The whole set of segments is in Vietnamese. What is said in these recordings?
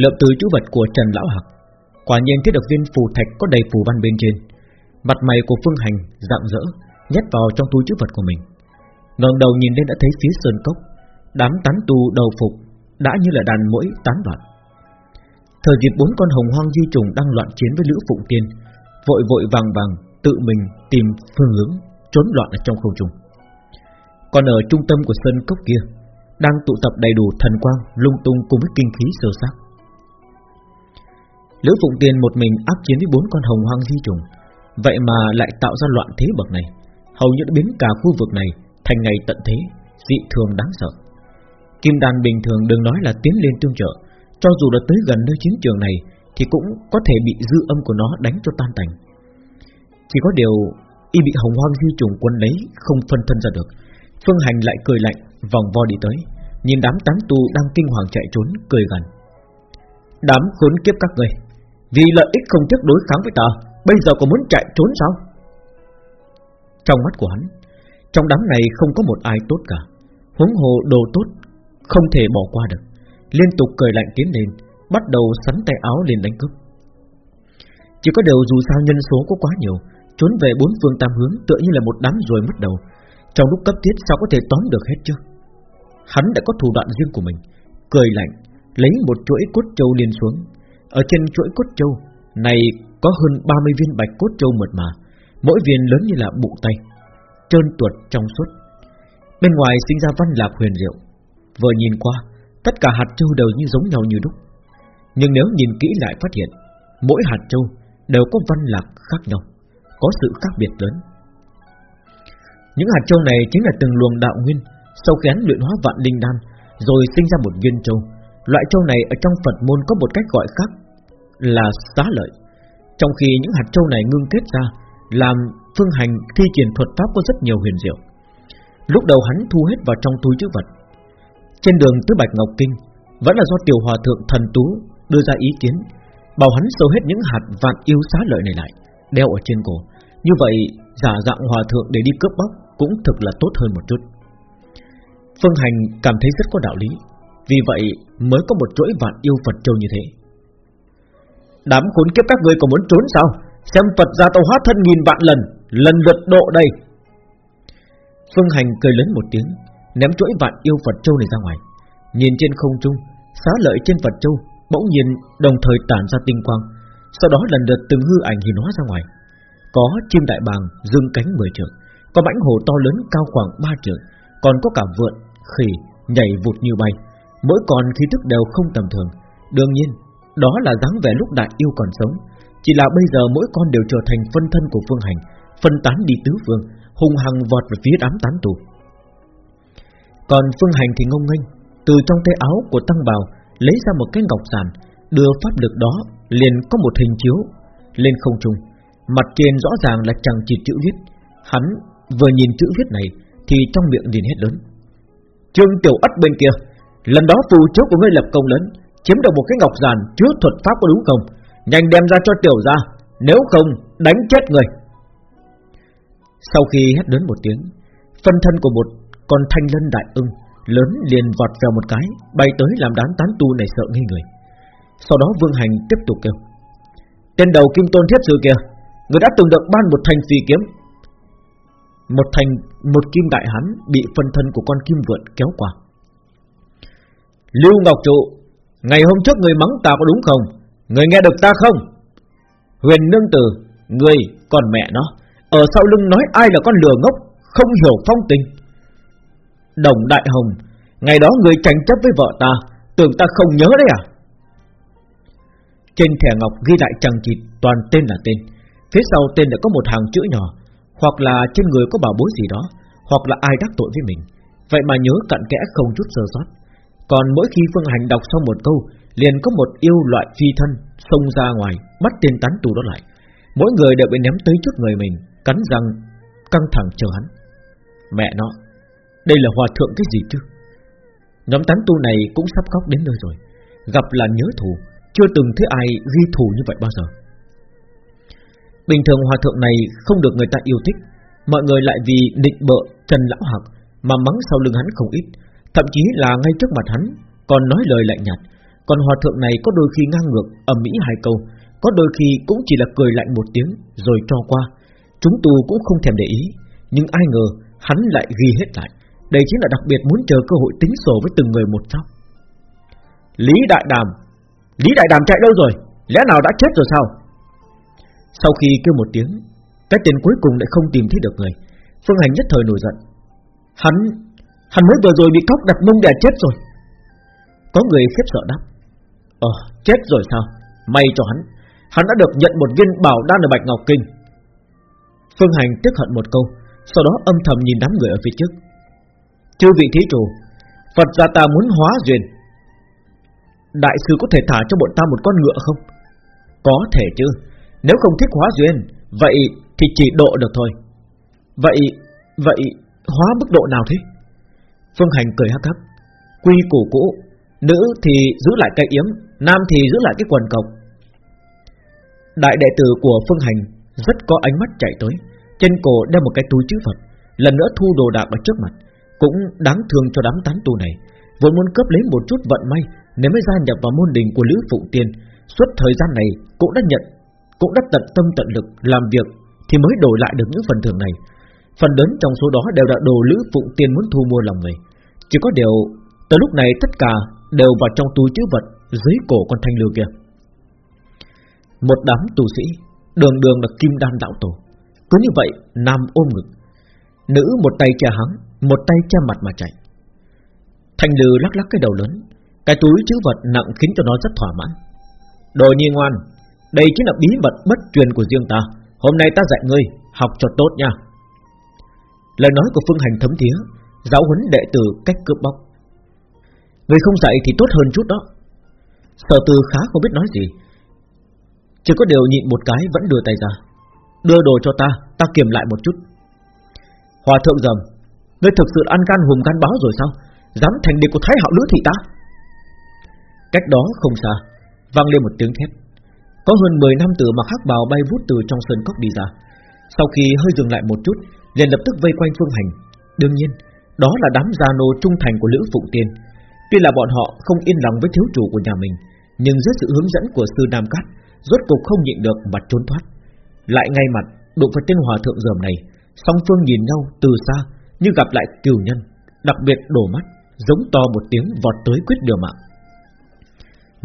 Lượm từ chữ vật của Trần Lão Hạc. Quả nhiên thấy được viên phù thạch có đầy phù văn bên trên. Mặt mày của Phương Hành rạng rỡ, Nhét vào trong túi chữ vật của mình. Ngẩng đầu nhìn lên đã thấy phía sơn cốc. Đám tán tu đầu phục Đã như là đàn mũi tán loạn. Thời dịp bốn con hồng hoang di trùng đang loạn chiến với Lữ Phụng Tiên, Vội vội vàng vàng Tự mình tìm phương hướng Trốn loạn ở trong không trung. Còn ở trung tâm của sơn cốc kia, Đang tụ tập đầy đủ thần quang Lung tung cùng với kinh khí sơ sát. Lữ Phụng Tiên một mình áp chiến với bốn con hồng hoang di trùng. Vậy mà lại tạo ra loạn thế bậc này. Hầu như đã biến cả khu vực này Thành ngày tận thế, Dị thường đáng sợ. Kim đàn bình thường đừng nói là tiến lên tương trợ, Cho dù đã tới gần nơi chiến trường này Thì cũng có thể bị dư âm của nó đánh cho tan tành. Chỉ có điều Y bị hồng hoang di trùng quân lấy Không phân thân ra được. Phương Hành lại cười lạnh, Vòng vo đi tới, Nhìn đám tán tu đang kinh hoàng chạy trốn, Cười gần Đám khốn kiếp các người vì lợi ích không tiếc đối kháng với ta, Bây giờ còn muốn chạy trốn sao? Trong mắt của hắn, Trong đám này không có một ai tốt cả. Huống hồ đồ tốt Không thể bỏ qua được. Liên tục cười lạnh tiến lên, Bắt đầu sắn tay áo lên đánh cướp. Chỉ có điều dù sao nhân số có quá nhiều, Trốn về bốn phương tam hướng Tựa như là một đám rồi mất đầu. Trong lúc cấp thiết sao có thể tóm được hết chứ? Hắn đã có thủ đoạn riêng của mình, Cười lạnh, Lấy một chuỗi cốt châu liền xuống ở trên chuỗi cốt châu Này có hơn 30 viên bạch cốt châu mượt mà, mỗi viên lớn như là bụng tay, trơn tuột trong suốt. Bên ngoài sinh ra văn lạc huyền diệu, vừa nhìn qua, tất cả hạt châu đều như giống nhau như đúc. Nhưng nếu nhìn kỹ lại phát hiện, mỗi hạt châu đều có văn lạc khác nhau, có sự khác biệt lớn. Những hạt châu này chính là từng luồng đạo nguyên, sau khi hắn luyện hóa vạn linh đan, rồi sinh ra một viên châu. Loại châu này ở trong Phật môn có một cách gọi khác là xá lợi. Trong khi những hạt châu này ngưng kết ra, Làm phương hành thi triển thuật pháp có rất nhiều huyền diệu. Lúc đầu hắn thu hết vào trong túi chữ vật. Trên đường tới Bạch Ngọc Kinh, Vẫn là do tiểu hòa thượng thần tú Đưa ra ý kiến, Bảo hắn sâu hết những hạt vạn yêu xá lợi này lại, Đeo ở trên cổ. Như vậy, giả dạng hòa thượng để đi cướp bóc Cũng thực là tốt hơn một chút. Phương Hành cảm thấy rất có đạo lý, Vì vậy mới có một chuỗi vạn yêu Phật châu như thế. Đám khốn kiếp các ngươi còn muốn trốn sao? Xem Phật ra tàu hóa thân nghìn vạn lần Lần lượt độ đây. Phương Hành cười lớn một tiếng Ném chuỗi vạn yêu Phật Châu này ra ngoài. Nhìn trên không trung Xá lợi trên Phật Châu Bỗng nhiên đồng thời tản ra tinh quang Sau đó lần lượt từng hư ảnh hiện hóa ra ngoài. Có chim đại bàng dương cánh mười trượng Có mãnh hồ to lớn cao khoảng ba trượng Còn có cả vượn, khỉ Nhảy vụt như bay. Mỗi con khí thức đều không tầm thường. Đương nhiên đó là dáng vẻ lúc đại yêu còn sống. Chỉ là bây giờ mỗi con đều trở thành phân thân của Phương Hành, Phân tán đi tứ phương Hùng hằng vọt về phía đám tán tù. Còn Phương Hành thì ngông nghênh, Từ trong tay áo của Tăng Bào Lấy ra một cái ngọc giản, Đưa pháp lực đó liền có một hình chiếu Lên không trung. Mặt trên rõ ràng là chẳng chỉ chữ viết. Hắn vừa nhìn chữ viết này Thì trong miệng liền hết lớn. Trương Tiểu Ất bên kia, Lần đó phù chiếu của ngươi lập công lớn chiếm được một cái ngọc giàn chứa thuật pháp có đúng không? Nhanh đem ra cho tiểu ra, nếu không đánh chết người. Sau khi hét lớn một tiếng, phân thân của một con thanh lân đại ưng lớn liền vọt vào một cái, bay tới làm đám tán tu này sợ ngây người. Sau đó Vương Hành tiếp tục kêu: "Tên đầu Kim Tôn Thiết Sư kia, người đã từng được ban một thanh phi kiếm." Một thành một kim đại hán bị phân thân của con kim vượn kéo qua. Lưu Ngọc Trụ Ngày hôm trước người mắng ta có đúng không? Người nghe được ta không? Huyền nương tử, Người còn mẹ nó, Ở sau lưng nói ai là con lừa ngốc, Không hiểu phong tình. Đồng Đại Hồng, Ngày đó người tranh chấp với vợ ta, Tưởng ta không nhớ đấy à? Trên thẻ ngọc ghi lại chẳng chịt, Toàn tên là tên. Phía sau tên đã có một hàng chữ nhỏ, Hoặc là trên người có bảo bối gì đó, Hoặc là ai đắc tội với mình. Vậy mà nhớ cặn kẽ không chút sơ sót còn mỗi khi Phương Hành đọc xong một câu, Liền có một yêu loại phi thân Xông ra ngoài, bắt tên tán tù đó lại. Mỗi người đều bị ném tới trước người mình, Cắn răng, căng thẳng chờ hắn. Mẹ nó, Đây là hòa thượng cái gì chứ? Nhóm tán tu này cũng sắp khóc đến nơi rồi, Gặp là nhớ thù, Chưa từng thấy ai ghi thù như vậy bao giờ. Bình thường hòa thượng này không được người ta yêu thích, Mọi người lại vì định bợ Trần Lão Hạc Mà mắng sau lưng hắn không ít. Thậm chí là ngay trước mặt hắn, Còn nói lời lạnh nhạt. Còn hòa thượng này có đôi khi ngang ngược, ầm mỹ hai câu. Có đôi khi cũng chỉ là cười lạnh một tiếng, Rồi cho qua. Chúng tu cũng không thèm để ý, Nhưng ai ngờ hắn lại ghi hết lại. Đây chính là đặc biệt muốn chờ cơ hội tính sổ với từng người một sao? Lý Đại Đàm. Lý Đại Đàm chạy đâu rồi? Lẽ nào đã chết rồi sao? Sau khi kêu một tiếng, Cái tên cuối cùng lại không tìm thấy được người. Phương Hành nhất thời nổi giận. Hắn Hắn mới vừa rồi bị cóc đặt mông đè chết rồi. Có người khiếp sợ đáp Ờ chết rồi sao? May cho hắn Hắn đã được nhận một viên bảo đan ở Bạch Ngọc Kinh. Phương Hành tức hận một câu, Sau đó âm thầm nhìn đám người ở phía trước. Chư vị thí chủ, Phật gia ta muốn hóa duyên. Đại sư có thể thả cho bọn ta một con ngựa không? Có thể chứ, Nếu không thích hóa duyên, Vậy thì chỉ độ được thôi. Vậy Vậy hóa mức độ nào thế? Phương Hành cười hắc hắc. Quy củ cũ, Nữ thì giữ lại cây yếm, Nam thì giữ lại cái quần cộc. Đại đệ tử của Phương Hành Rất có ánh mắt chạy tới, Trên cổ đeo một cái túi chữ Phật, Lần nữa thu đồ đạc ở trước mặt. Cũng đáng thương cho đám tán tu này, Vốn muốn cướp lấy một chút vận may Nếu mới gia nhập vào môn đình của Lữ Phụng Tiên. Suốt thời gian này, cũng đã nhận, Cũng đã tận tâm tận lực làm việc, Thì mới đổi lại được những phần thưởng này. Phần lớn trong số đó đều là đồ Lữ Phụng tiền muốn thu mua lòng người Chỉ có điều Tới lúc này tất cả đều vào trong túi chữ vật dưới cổ con thanh lưu kia. Một đám tù sĩ, đường đường là kim đan đạo tổ. Cứ như vậy, nam ôm ngực, nữ một tay che hắn, một tay che mặt mà chạy. Thanh lư lắc lắc cái đầu lớn, cái túi chữ vật nặng khiến cho nó rất thỏa mãn. Đồ nhi ngoan, đây chính là bí mật bất truyền của riêng ta. Hôm nay ta dạy ngươi, học cho tốt nha. Lời nói của Phương Hành thấm thía, giáo huấn đệ tử cách cướp bóc. Người không dạy thì tốt hơn chút đó. Sở tư khá không biết nói gì. Chỉ có điều nhịn một cái vẫn đưa tay ra. Đưa đồ cho ta Ta kiểm lại một chút. Hòa thượng dầm Ngươi thực sự ăn gan hùm gan báo rồi sao? Dám thành địch của thái hạo lữ thị ta? Cách đó không xa Vang lên một tiếng thét. Có hơn 10 năm từ mặc hắc bào bay vút từ trong sơn cốc đi ra. Sau khi hơi dừng lại một chút liền lập tức vây quanh phương hành. Đương nhiên, Đó là đám gia nô trung thành của Lữ Phụng Tiên. Tuy là bọn họ không yên lòng với thiếu chủ của nhà mình, Nhưng dưới sự hướng dẫn của sư Nam Cát, Rốt cục không nhịn được mà trốn thoát. Lại ngay mặt, đụng phải tên hòa thượng dởm này, Song phương nhìn nhau từ xa, Như gặp lại cửu nhân, Đặc biệt đổ mắt, Giống to một tiếng vọt tới quyết điều mạng.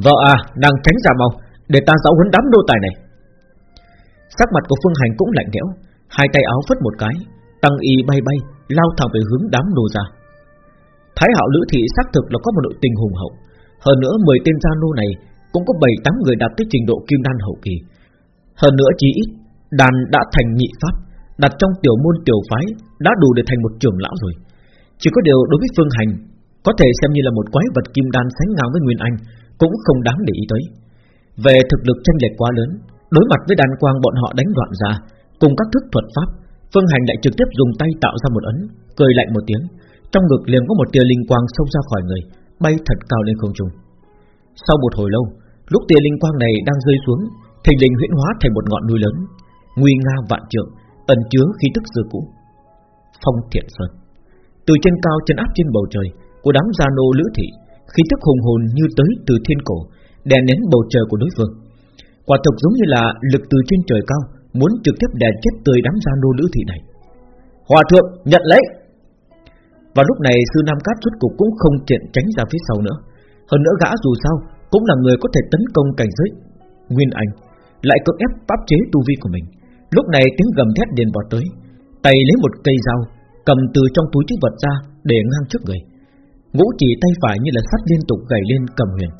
Vợ à nàng tránh ra mau, Để ta giáo huấn đám đô tài này. Sắc mặt của Phương Hành cũng lạnh lẽo, Hai tay áo phất một cái Tăng y bay bay, Lao thẳng về hướng đám nô ra Thái hạo lữ thị xác thực là có một đội tình hùng hậu. Hơn nữa 10 tên gia nô này Cũng có 7-8 người đạt tới trình độ kim đan hậu kỳ. Hơn nữa chỉ ít, Đàn đã thành nhị pháp, Đặt trong tiểu môn tiểu phái, Đã đủ để thành một trưởng lão rồi. Chỉ có điều đối với Phương Hành, Có thể xem như là một quái vật kim đan sánh ngang với Nguyên Anh, Cũng không đáng để ý tới. Về thực lực tranh lệch quá lớn, Đối mặt với đàn quang bọn họ đánh đoạn ra, Cùng các thức thuật pháp Phương Hành lại trực tiếp dùng tay tạo ra một ấn, Cười lạnh một tiếng. Trong ngực liền có một tia linh quang xông ra khỏi người, Bay thật cao lên không trung. Sau một hồi lâu, Lúc tia linh quang này đang rơi xuống, Thình lình huyễn hóa thành một ngọn núi lớn, Nguy nga vạn trượng, Ẩn chứa khí tức xưa cũ. Phong thiện sơn. Từ trên cao chân áp trên bầu trời, Của đám gia nô lữ thị, Khí tức hùng hồn như tới từ thiên cổ, Đè nén bầu trời của đối phương. Quả thực giống như là lực từ trên trời cao Muốn trực tiếp đè chết tươi đám gia nô nữ thị này. Hòa thượng nhận lấy. Và lúc này sư Nam Cát rốt cục cũng không tiện tránh ra phía sau nữa. Hơn nữa gã dù sao Cũng là người có thể tấn công cảnh giới Nguyên Anh, Lại cưỡng ép pháp chế tu vi của mình. Lúc này tiếng gầm thét liền vào tới, Tay lấy một cây dao, Cầm từ trong túi chữ vật ra để ngang trước người. Ngũ chỉ tay phải như là sắt liên tục gảy lên cầm huyền,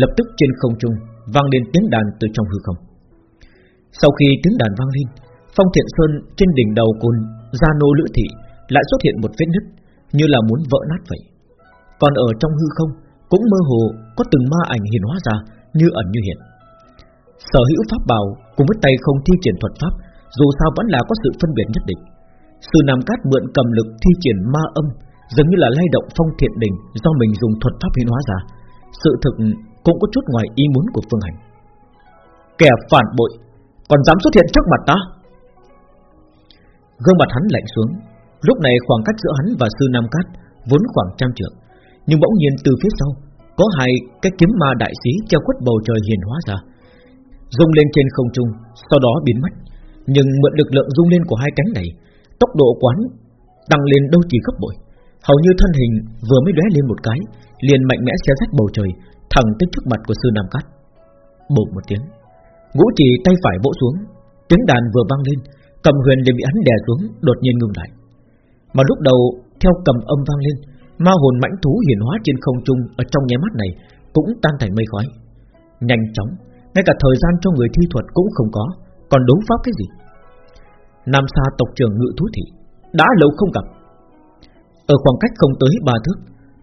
Lập tức trên không trung Vang lên tiếng đàn từ trong hư không. Sau khi tiếng đàn vang lên Phong Thiện Sơn trên đỉnh đầu côn Gia Nô Lữ Thị Lại xuất hiện một vết nứt như là muốn vỡ nát vậy. Còn ở trong hư không cũng mơ hồ có từng ma ảnh hiện hóa ra như ẩn như hiện. Sở hữu pháp bảo cùng với tay không thi triển thuật pháp, dù sao vẫn là có sự phân biệt nhất định. Sư Nam Cát mượn cầm lực thi triển ma âm, dường như là lay động phong thiện đình do mình dùng thuật pháp hiện hóa ra. Sự thực cũng có chút ngoài ý muốn của Phương Hành. Kẻ phản bội, còn dám xuất hiện trước mặt ta? Gương mặt hắn lạnh xuống, Lúc này khoảng cách giữa hắn và sư Nam Cát vốn khoảng trăm trượng, nhưng bỗng nhiên từ phía sau Có hai cái kiếm ma đại sĩ treo khuất bầu trời hiền hóa ra Rung lên trên không trung Sau đó biến mất. Nhưng mượn lực lượng rung lên của hai cánh này Tốc độ quán tăng lên đâu chỉ gấp bội. Hầu như thân hình vừa mới lóe lên một cái liền mạnh mẽ xé rách bầu trời Thẳng tới trước mặt của sư Nam Cát. Bột một tiếng. Ngũ trì tay phải vỗ xuống, Tiếng đàn vừa vang lên, Cầm huyền liền bị hắn đè xuống, Đột nhiên ngừng lại. Mà lúc đầu, theo cầm âm vang lên, Ma hồn mãnh thú hiển hóa trên không trung Ở trong nháy mắt này cũng tan thành mây khói. Nhanh chóng, Ngay cả thời gian cho người thi thuật cũng không có, Còn đấu pháp cái gì? Nam Sa tộc trưởng ngự thú thị, Đã lâu không gặp. Ở khoảng cách không tới ba thước,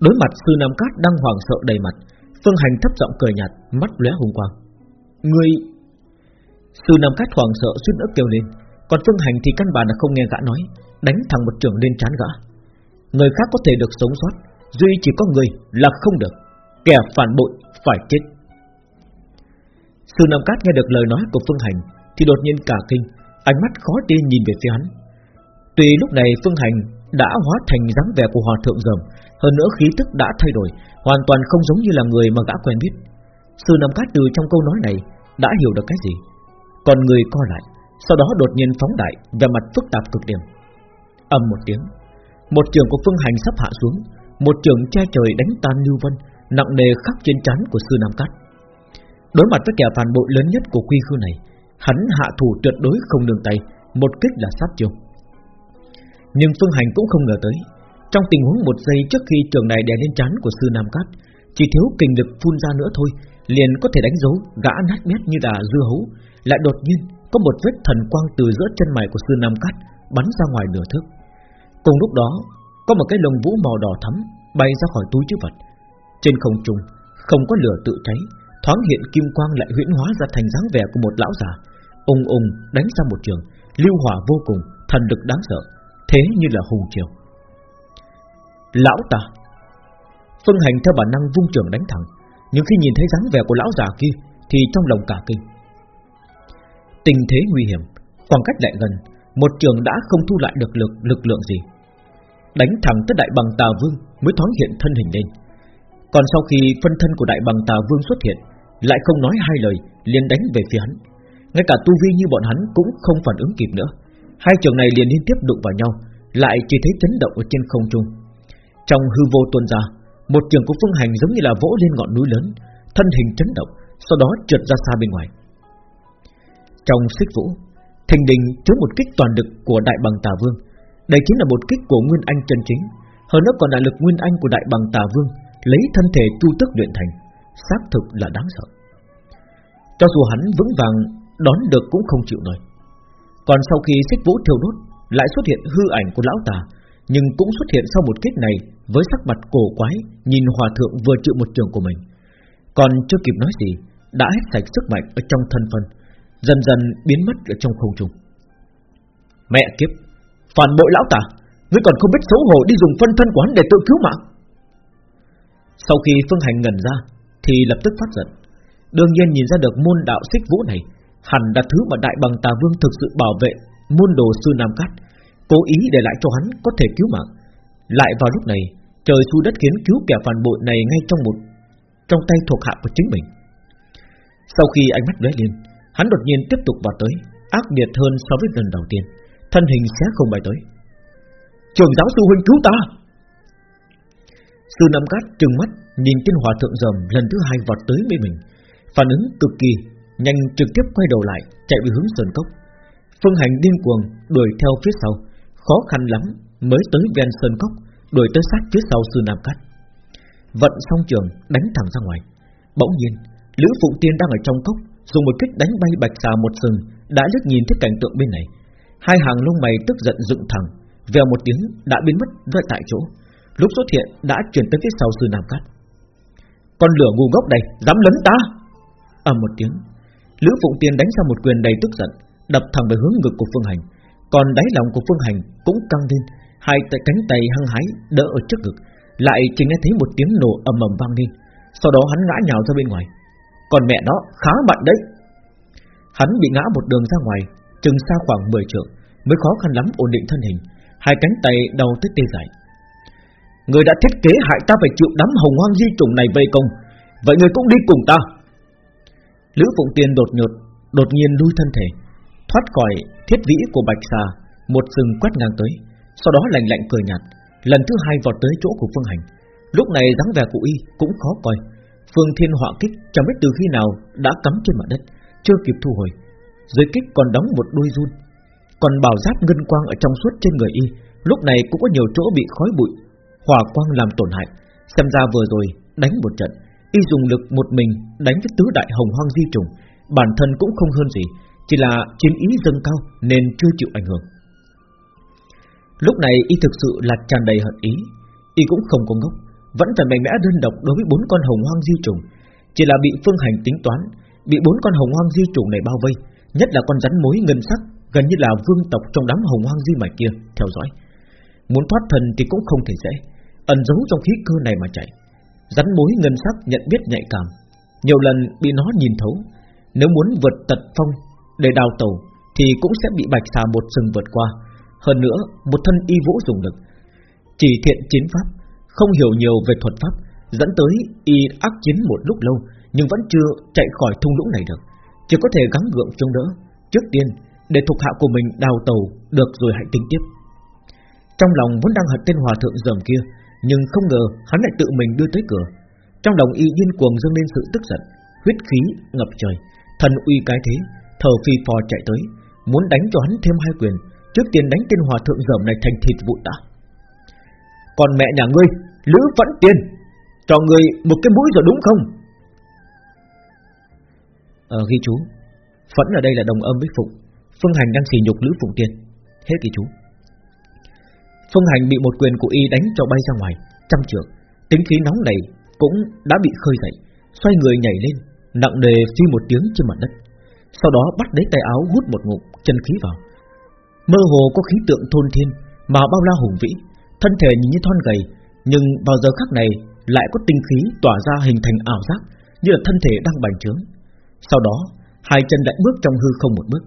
Đối mặt sư Nam Cát đang hoàng sợ đầy mặt, Phương Hành thấp giọng cười nhạt, Mắt lóe hùng quang. Người Sư Nam Cát hoàng sợ suýt nữa kêu lên. Còn Phương Hành thì căn bản là không nghe gã nói Đánh thẳng một trường lên chán gã. Người khác có thể được sống sót Duy chỉ có người là không được. Kẻ phản bội phải chết. Sư Nam Cát nghe được lời nói của Phương Hành Thì đột nhiên cả kinh Ánh mắt khó tin nhìn về phía hắn. Tuy lúc này Phương Hành đã hóa thành dáng vẻ của hòa thượng rầm, hơn nữa khí tức đã thay đổi, hoàn toàn không giống như là người mà gã quen biết. Sư Nam Cát từ trong câu nói này đã hiểu được cái gì, còn người co lại, sau đó đột nhiên phóng đại, về mặt phức tạp cực điểm. ầm một tiếng, một trường của Phương Hành sắp hạ xuống, một trường che trời đánh tan lưu vân, nặng nề khắc trên trán của sư Nam Cát. Đối mặt với kẻ phản bội lớn nhất của quy khư này, hắn hạ thủ tuyệt đối không đường tay, một kích là sát chiêu. Nhưng Phương Hành cũng không ngờ tới Trong tình huống một giây trước khi trường này đè lên trán của sư Nam Cát Chỉ thiếu kinh lực phun ra nữa thôi Liền có thể đánh dấu gã nát mét như là dưa hấu lại đột nhiên, có một vết thần quang từ giữa chân mày của sư Nam Cát Bắn ra ngoài nửa thước. Cùng lúc đó, Có một cái lồng vũ màu đỏ thắm Bay ra khỏi túi chứa vật. Trên không trung, không có lửa tự cháy, Thoáng hiện kim quang lại huyễn hóa ra thành dáng vẻ của một lão già, Ung ung đánh ra một trường, Lưu hỏa vô cùng, Thần lực đáng sợ, Thế như là hùng triều. Lão ta. Phương hành theo bản năng vung trường đánh thẳng, Nhưng khi nhìn thấy dáng vẻ của lão già kia, Thì trong lòng cả kinh. Tình thế nguy hiểm. Khoảng cách lại gần, Một trường đã không thu lại được lực lực lượng gì. Đánh thẳng tới đại bằng tà vương Mới thoáng hiện thân hình lên. Còn sau khi phân thân của đại bằng tà vương xuất hiện, Lại không nói hai lời, liền đánh về phía hắn. Ngay cả tu vi như bọn hắn Cũng không phản ứng kịp nữa. Hai trường này liền liên tiếp đụng vào nhau, Lại chỉ thấy chấn động ở trên không trung. Trong hư vô tuôn ra, Một trường của phương hành giống như là vỗ lên ngọn núi lớn, Thân hình chấn động, Sau đó trượt ra xa bên ngoài. Trong xích vũ. Thình đình chứa một kích toàn lực của đại bằng tà vương. Đây chính là một kích của Nguyên Anh chân chính. Hơn nữa còn là lực Nguyên Anh của đại bằng tà vương, Lấy thân thể tu tức luyện thành. Xác thực là đáng sợ. Cho dù hắn vững vàng, Đón được cũng không chịu nổi. Còn sau khi xích vũ thiêu đốt, Lại xuất hiện hư ảnh của lão tà, Nhưng cũng xuất hiện sau một kích này Với sắc mặt cổ quái, Nhìn hòa thượng vừa chịu một trường của mình. Còn chưa kịp nói gì, Đã hết sạch sức mạnh ở trong thân phân Dần dần biến mất ở trong không trung. Mẹ kiếp, Phản bội lão tà, Ngươi còn không biết xấu hổ đi dùng phân thân quán để tự cứu mạng. Sau khi Phương Hành ngẩn ra, Thì lập tức phát giận. Đương nhiên nhìn ra được môn đạo xích vũ này, Hẳn là thứ mà Đại Bằng Tà Vương thực sự bảo vệ Môn đồ sư Nam Cát, Cố ý để lại cho hắn có thể cứu mạng. Lại vào lúc này, Trời xu đất khiến cứu kẻ phản bội này ngay trong một, Trong tay thuộc hạ của chính mình. Sau khi ánh mắt lóe lên Hắn đột nhiên tiếp tục vào tới Ác liệt hơn so với lần đầu tiên Thân hình sẽ không bay tới Trường giáo sư huynh cứu ta Sư Nam Cát trừng mắt Nhìn tên hòa thượng dầm lần thứ hai vọt tới với mình Phản ứng cực kỳ nhanh trực tiếp quay đầu lại chạy về hướng sơn cốc. Phương Hành điên cuồng đuổi theo phía sau, khó khăn lắm mới tới ven sơn cốc, đuổi tới sát phía sau sư Nam Cát. Vận song trường đánh thẳng ra ngoài. Bỗng nhiên, Lữ phụ Tiên đang ở trong cốc, dùng một kích đánh bay bạch xà một sừng, đã liếc nhìn thấy cảnh tượng bên này. Hai hàng lông mày tức giận dựng thẳng, vèo một tiếng đã biến mất ra tại chỗ. Lúc xuất hiện đã chuyển tới phía sau sư Nam Cát. Con lửa ngu ngốc đây, dám lấn ta! ầm một tiếng, Lữ Phụng Tiên đánh ra một quyền đầy tức giận, đập thẳng về hướng ngực của Phương Hành, còn đáy lòng của Phương Hành cũng căng lên, hai tay cánh tay hăng hái đỡ ở trước ngực, lại chỉ nghe thấy một tiếng nổ ầm ầm vang lên, sau đó hắn ngã nhào ra bên ngoài. Còn mẹ nó khá mạnh đấy. Hắn bị ngã một đường ra ngoài, chừng xa khoảng 10 trượng, mới khó khăn lắm ổn định thân hình, hai cánh tay đau tới tê dại. Người đã thiết kế hại ta phải chịu đám hồng hoang di trùng này vây công, Vậy người cũng đi cùng ta Lữ Phụng Tiên đột nhột Đột nhiên lui thân thể Thoát khỏi thiết vĩ của Bạch Xà Một sừng quét ngang tới Sau đó lạnh lạnh cười nhạt Lần thứ hai vọt tới chỗ của Phương Hành Lúc này dáng vẻ của y cũng khó coi Phương Thiên họa kích, chẳng biết từ khi nào Đã cắm trên mặt đất, Chưa kịp thu hồi. Dưới kích còn đóng một đôi run, Còn bảo giáp ngân quang ở trong suốt trên người y, Lúc này cũng có nhiều chỗ bị khói bụi, Hỏa quang làm tổn hại. Xem ra vừa rồi đánh một trận, Y dùng lực một mình đánh với tứ đại hồng hoang di trùng, Bản thân cũng không hơn gì, Chỉ là chiến ý dâng cao Nên chưa chịu ảnh hưởng. Lúc này y thực sự là tràn đầy hận ý, Y cũng không có ngốc. Vẫn phải mạnh mẽ đơn độc đối với bốn con hồng hoang di trùng. Chỉ là bị phương hành tính toán, Bị bốn con hồng hoang di trùng này bao vây, Nhất là con rắn mối ngân sắc, Gần như là vương tộc trong đám hồng hoang di mạch kia, Theo dõi. Muốn thoát thần thì cũng không thể dễ, Ẩn giấu trong khí cơ này mà chạy. Rắn mối ngân sắc nhận biết nhạy cảm, Nhiều lần bị nó nhìn thấu. Nếu muốn vượt tật phong Để đào tàu Thì cũng sẽ bị bạch xà một sừng vượt qua, Hơn nữa một thân y vũ dùng lực. Chỉ thiện chiến pháp không hiểu nhiều về thuật pháp, Dẫn tới y ác chiến một lúc lâu, Nhưng vẫn chưa chạy khỏi thung lũng này được. Chỉ có thể gắng gượng chống đỡ. Trước tiên, để thuộc hạ của mình đào tàu Được rồi hãy tính tiếp. Trong lòng vẫn đang hận tên hòa thượng dởm kia, nhưng không ngờ hắn lại tự mình đưa tới cửa. Trong lòng y điên cuồng dâng lên sự tức giận, Huyết khí ngập trời, Thần uy cái thế, Thờ phi phò chạy tới, Muốn đánh cho hắn thêm hai quyền, Trước tiên đánh tên hòa thượng dởm này thành thịt vụn đã. Còn mẹ nhà ngươi Lữ phẫn tiền Cho người một cái mũi rồi đúng không? Ờ ghi chú. Phẫn ở đây là đồng âm với Phụng. Phương Hành đang xỉ nhục Lữ Phụng Tiên. Hết ghi chú. Phương Hành bị một quyền của y đánh cho bay ra ngoài, Trăm trượng. Tính khí nóng này cũng đã bị khơi dậy, Xoay người nhảy lên, Nặng nề phi một tiếng trên mặt đất. Sau đó bắt lấy tay áo hút một ngụm chân khí vào. Mơ hồ có khí tượng thôn thiên Mà bao la hùng vĩ, Thân thể nhìn như thon gầy nhưng vào giờ khắc này, lại có tinh khí tỏa ra hình thành ảo giác, Như là thân thể đang bành trướng. Sau đó, hai chân lại bước trong hư không một bước,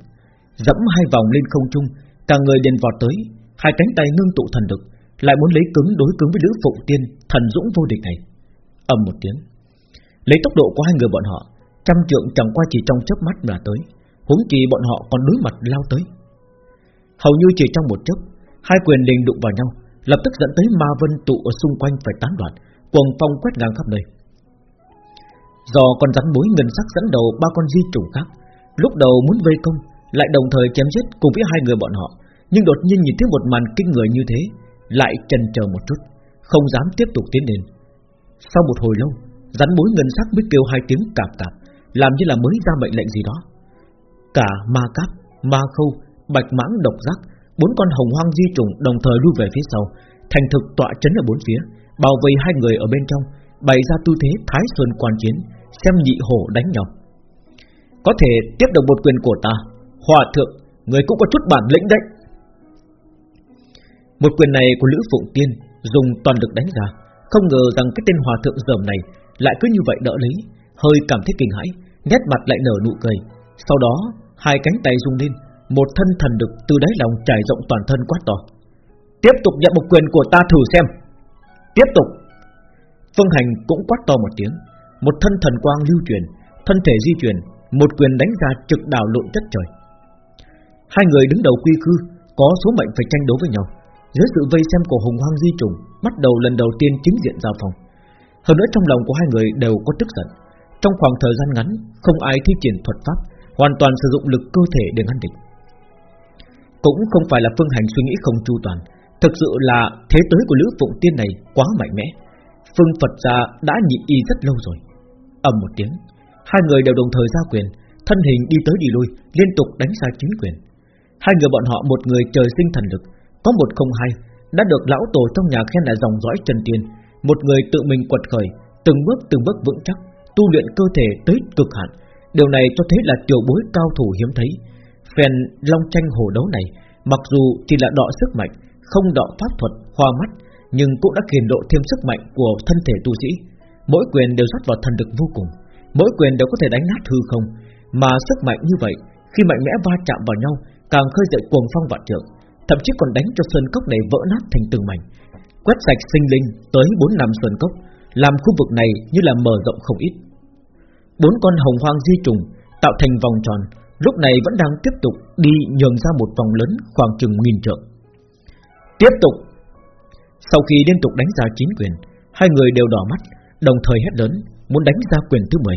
Dẫm hai vòng lên không trung, Cả người liền vọt tới, Hai cánh tay ngưng tụ thần lực, Lại muốn lấy cứng đối cứng với nữ Phụng Tiên, Thần dũng vô địch này. Ầm một tiếng, Lấy tốc độ của hai người bọn họ, Trăm trượng chẳng qua chỉ trong chớp mắt là tới, Huống chi bọn họ còn đối mặt lao tới. Hầu như chỉ trong một chớp, Hai quyền liền đụng vào nhau Lập tức dẫn tới ma vân tụ ở xung quanh phải tán loạn, Cuồng phong quét ngang khắp nơi. Do con rắn mối ngân sắc dẫn đầu ba con di trùng khác Lúc đầu muốn vây công Lại đồng thời chém giết cùng với hai người bọn họ nhưng đột nhiên nhìn thấy một màn kinh người như thế Lại chần chờ một chút Không dám tiếp tục tiến lên. Sau một hồi lâu Rắn mối ngân sắc mới kêu hai tiếng cạp cạp Làm như là mới ra mệnh lệnh gì đó. Cả ma cáp, ma khâu Bạch mãng độc giác Bốn con hồng hoang di trùng đồng thời lui về phía sau. Thành thực tọa chấn ở bốn phía Bảo vệ hai người ở bên trong, Bày ra tư thế thái xuân quan chiến, Xem nhị hổ đánh nhau. Có thể tiếp được một quyền của ta. Hòa thượng, Người cũng có chút bản lĩnh đấy. Một quyền này của Lữ Phụng Tiên Dùng toàn lực đánh ra. Không ngờ rằng cái tên hòa thượng dởm này Lại cứ như vậy đỡ lấy, Hơi cảm thấy kinh hãi, Nét mặt lại nở nụ cười. Sau đó, hai cánh tay rung lên một thân thần lực từ đáy lòng trải rộng toàn thân quát to. Tiếp tục nhận một quyền của ta thử xem. Tiếp tục. Phương Hành cũng quát to một tiếng. Một thân thần quang lưu truyền, Thân thể di chuyển Một quyền đánh ra trực đảo lộn chất trời. Hai người đứng đầu quy khư, Có số mệnh phải tranh đấu với nhau. Dưới sự vây xem của hùng hoang di trùng, Bắt đầu lần đầu tiên chính diện giao phòng. Hơn nữa trong lòng của hai người đều có tức giận. Trong khoảng thời gian ngắn, Không ai thi triển thuật pháp, Hoàn toàn sử dụng lực cơ thể để ngăn địch. Cũng không phải là phương hành suy nghĩ không chu toàn. Thực sự là thế tới của Lữ Phụng Tiên này quá mạnh mẽ. Phương Phật gia đã nhịn y rất lâu rồi. Ầm một tiếng, Hai người đều đồng thời ra quyền, Thân hình đi tới đi lui, Liên tục đánh ra chính quyền. Hai người bọn họ, một người trời sinh thần lực, có một không hai, Đã được lão tổ trong nhà khen là dòng dõi chân tiên. Một người tự mình quật khởi, Từng bước từng bước vững chắc, Tu luyện cơ thể tới cực hạn. Điều này cho thấy là tiểu bối cao thủ hiếm thấy phen long tranh Hổ đấu này Mặc dù chỉ là đọ sức mạnh Không đọ pháp thuật hoa mắt Nhưng cũng đã kiền độ thêm sức mạnh của thân thể tu sĩ. Mỗi quyền đều rót vào thần lực vô cùng Mỗi quyền đều có thể đánh nát hư không. Mà sức mạnh như vậy Khi mạnh mẽ va chạm vào nhau Càng khơi dậy cuồng phong vạn trượng thậm chí còn đánh cho sơn cốc này vỡ nát thành từng mảnh, quét sạch sinh linh tới bốn năm sơn cốc, Làm khu vực này như là mở rộng không ít. Bốn con hồng hoang di trùng Tạo thành vòng tròn Lúc này vẫn đang tiếp tục đi nhường ra một vòng lớn Khoảng chừng nghìn trượng. Tiếp tục. Sau khi liên tục đánh ra chín quyền, Hai người đều đỏ mắt, Đồng thời hét lớn, Muốn đánh ra quyền thứ 10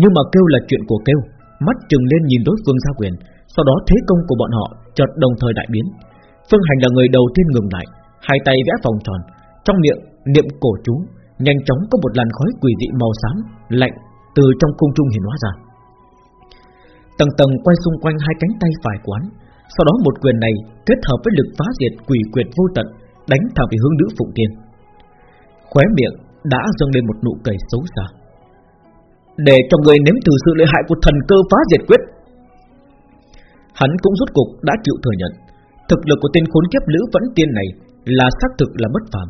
Nhưng mà kêu là chuyện của kêu, Mắt chừng lên nhìn đối phương ra quyền, Sau đó thế công của bọn họ chợt đồng thời đại biến. Phương Hành là người đầu tiên ngừng lại, Hai tay vẽ vòng tròn, Trong miệng niệm cổ chú, Nhanh chóng có một làn khói quỷ dị màu xám Lạnh từ trong cung trung hiện hóa ra. Tầng tầng quay xung quanh hai cánh tay phải quán. Sau đó một quyền này kết hợp với lực phá diệt quỷ quyệt vô tận, Đánh thẳng về hướng nữ Phụng Tiên. Khóe miệng đã dâng lên một nụ cười xấu xa. Để cho người nếm thử sự lợi hại của thần cơ phá diệt quyết. Hắn cũng rút cục đã chịu thừa nhận, Thực lực của tên khốn kiếp Lữ Vẫn Tiên này Là xác thực là bất phàm.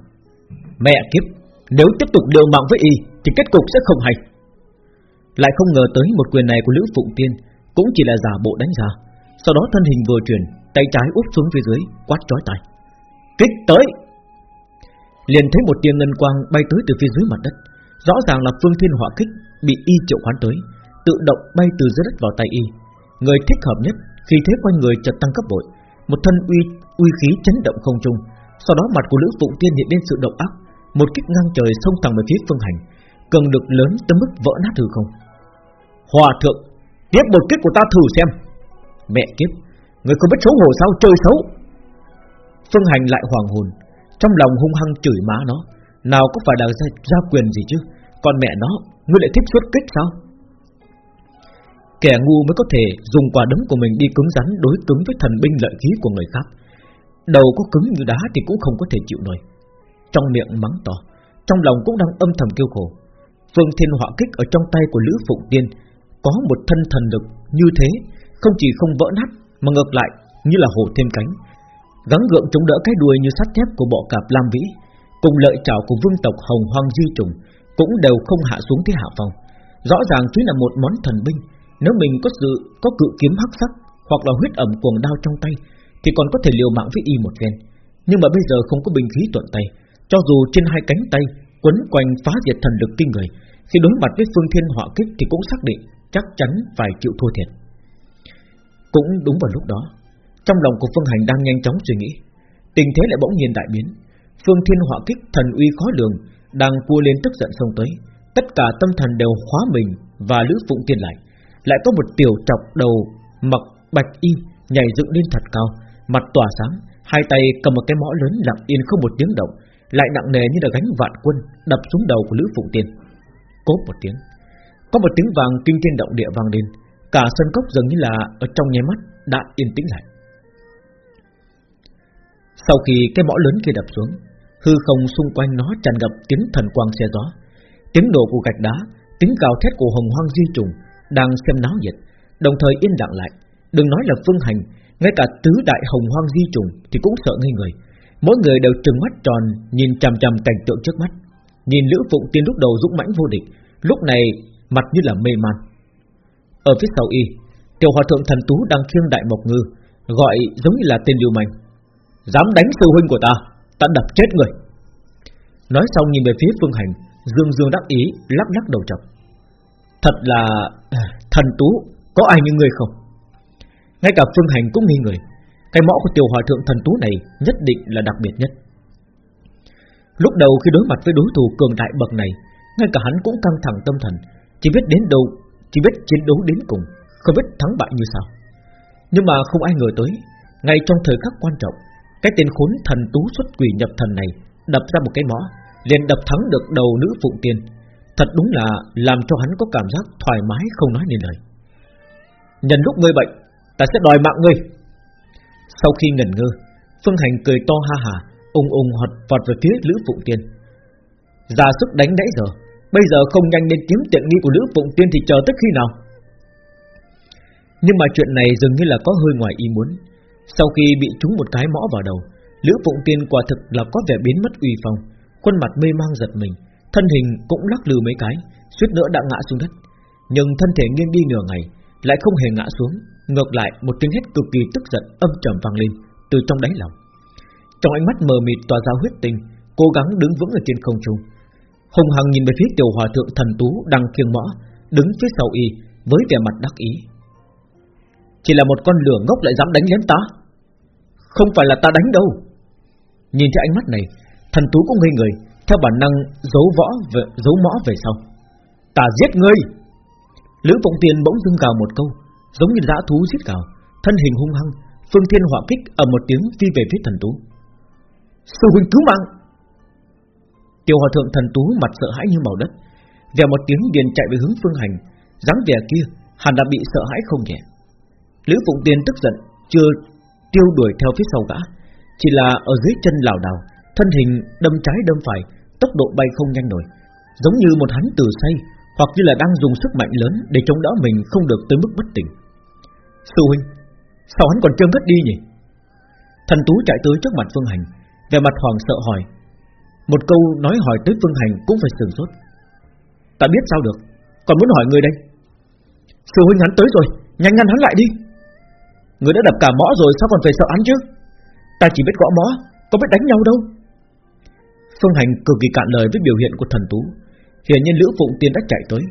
Mẹ kiếp, Nếu tiếp tục liều mạng với y Thì kết cục sẽ không hay. Lại không ngờ tới một quyền này của Lữ Phụng Tiên cũng chỉ là giả bộ đánh ra Sau đó thân hình vừa chuyển, Tay trái úp xuống phía dưới, Quát chói tay Kích tới! Liền thấy một tia ngân quang bay tới từ phía dưới mặt đất. Rõ ràng là phương thiên hỏa kích Bị y triệu hoán tới, Tự động bay từ dưới đất vào tay y. Người thích hợp nhất, khi thế quanh người chợt tăng cấp bội, Một thân uy uy khí chấn động không trung. Sau đó mặt của Lữ Phụng Tiên hiện lên sự độc ác, Một kích ngang trời xông thẳng về phía phương hành, Cường lực lớn tới mức vỡ nát hư không. Hòa thượng Tiếp một kích của ta thử xem. Mẹ kiếp Người không biết xấu hổ sao chơi xấu. Phương hành lại hoàng hồn Trong lòng hung hăng chửi má nó. Nào có phải là ra, ra quyền gì chứ? Còn mẹ nó Ngươi lại thích xuất kích sao? Kẻ ngu mới có thể dùng quả đấm của mình đi cứng rắn đối cứng với thần binh lợi khí của người khác. Đầu có cứng như đá thì cũng không có thể chịu nổi. Trong miệng mắng to Trong lòng cũng đang âm thầm kêu khổ. Phương thiên họa kích ở trong tay của Lữ Phụng Tiên có một thân thần lực như thế Không chỉ không vỡ nát Mà ngược lại như là hổ thêm cánh Gắng gượng chống đỡ cái đuôi như sắt thép của bọ cạp Lam Vĩ Cùng lợi trảo của vương tộc Hồng Hoang Di Trùng Cũng đều không hạ xuống thế hạ phong Rõ ràng chính là một món thần binh nếu mình có sự có cự kiếm hắc sắc hoặc là huyết ẩm cuồng đao trong tay, thì còn có thể liều mạng với y một phen. Nhưng mà bây giờ không có binh khí tuận tay, cho dù trên hai cánh tay quấn quanh phá diệt thần lực kinh người, khi đối mặt với phương thiên họa kích thì cũng xác định chắc chắn phải chịu thua thiệt. Cũng đúng vào lúc đó, trong lòng của Phương Hành đang nhanh chóng suy nghĩ, tình thế lại bỗng nhiên đại biến. Phương Thiên họa kích thần uy khó lường đang cua lên tức giận xông tới, tất cả tâm thần đều khóa mình và Lữ Phụng Tiên lại lại có một tiểu trọc đầu mặc bạch y nhảy dựng lên thật cao, mặt tỏa sáng, hai tay cầm một cái mõ lớn lặng yên không một tiếng động, lại nặng nề như là gánh vạn quân đập xuống đầu của Lữ Phụng Tiên. Cốp một tiếng, có một tiếng vàng kinh thiên động địa vang lên, cả sân cốc dường như là ở trong nháy mắt đã yên tĩnh lại. Sau khi cái mõ lớn kia đập xuống, hư không xung quanh nó tràn ngập tiếng thần quang xe gió, tiếng nổ của gạch đá, tiếng gào thét của hồng hoang di trùng đang xem náo nhiệt, đồng thời yên lặng lại. Đừng nói là phương hành, ngay cả tứ đại hồng hoang di trùng thì cũng sợ ngây người. Mỗi người đều trừng mắt tròn nhìn chằm chằm cảnh tượng trước mắt. Nhìn Lữ Phụng Tiên lúc đầu dũng mãnh vô địch, lúc này mặt như là mê man. Ở phía sau y, tiểu hòa thượng thần tú đang khiêng đại mộc ngư, gọi giống như là tên lưu manh. Dám đánh sư huynh của ta, ta đập chết người. Nói xong nhìn về phía phương hành, dương dương đắc ý, lắc lắc đầu chọc. Thật là thần tú Có ai như người không Ngay cả phương hành cũng nghi người Cái mõ của tiểu hòa thượng thần tú này Nhất định là đặc biệt nhất Lúc đầu khi đối mặt với đối thủ cường đại bậc này Ngay cả hắn cũng căng thẳng tâm thần chỉ biết đến đâu, Chỉ biết chiến đấu đến cùng, Không biết thắng bại như sao. Nhưng mà không ai ngờ tới, Ngay trong thời khắc quan trọng, Cái tên khốn thần tú xuất quỷ nhập thần này Đập ra một cái mõ, liền đập thắng được đầu nữ phụng tiên. Thật đúng là làm cho hắn có cảm giác thoải mái không nói nên lời. Nhân lúc ngươi bệnh, Ta sẽ đòi mạng ngươi. Sau khi ngẩn ngơ, Phương Hành cười to ha hà, Ung ung hoạt vọt về phía Lữ Phụng Tiên. Ra sức đánh nãy giờ Bây giờ không nhanh nên kiếm tiện nghi của Lữ Phụng Tiên Thì chờ tới khi nào? Nhưng mà chuyện này dường như là có hơi ngoài ý muốn. Sau khi bị trúng một cái mõ vào đầu Lữ Phụng Tiên quả thực là có vẻ biến mất uy phong. Khuôn mặt mê mang giật mình, Thân hình cũng lắc lư mấy cái, Suýt nữa đã ngã xuống đất. Nhưng thân thể nghiêng đi nửa ngày, Lại không hề ngã xuống. Ngược lại, một tiếng hét cực kỳ tức giận âm trầm vang lên Từ trong đáy lòng. Trong ánh mắt mờ mịt tỏa ra huyết tinh, Cố gắng đứng vững ở trên không trung. Hùng Hằng nhìn về phía tiểu hòa thượng thần tú đang kiêng mõ, đứng phía sau y với vẻ mặt đắc ý. Chỉ là một con lửa ngốc lại dám đánh lén ta? Không phải là ta đánh đâu. Nhìn thấy ánh mắt này Thần tú cũng ngây người Theo bản năng giấu võ về, giấu mõ về sau. Ta giết ngươi! Lữ Phụng Tiền bỗng dưng gào một câu Giống như dã thú giết gào. Thân hình hung hăng Phương Thiên hỏa kích ở một tiếng phi về phía thần tú. Sư huynh cứu mạng! Tiểu hòa thượng thần tú mặt sợ hãi như màu đất. Vèo một tiếng điền chạy về hướng phương hành, dáng vẻ kia hẳn đã bị sợ hãi không nhẹ. Lữ Phụng Tiên tức giận, Chưa tiêu đuổi theo phía sau gã, Chỉ là ở dưới chân lảo đảo, Thân hình đâm trái đâm phải, Tốc độ bay không nhanh nổi. Giống như một hắn từ say, Hoặc như là đang dùng sức mạnh lớn Để chống đỡ mình không được tới mức bất tỉnh. Sư huynh, Sao hắn còn chưa ngất đi nhỉ? Thần Tú chạy tới trước mặt Phương Hành Về mặt hoàng sợ hỏi một câu nói hỏi tới Phương Hành cũng phải sửng sốt. Ta biết sao được, Còn muốn hỏi người đây. Sư huynh hắn tới rồi, Nhanh ngăn hắn lại đi. Người đã đập cả mõ rồi sao còn phải sợ hắn chứ? Ta chỉ biết gõ mõ, Có biết đánh nhau đâu. Phương Hành cực kỳ cạn lời với biểu hiện của thần tú. Hiện nhiên Lữ Phụng Tiên đã chạy tới,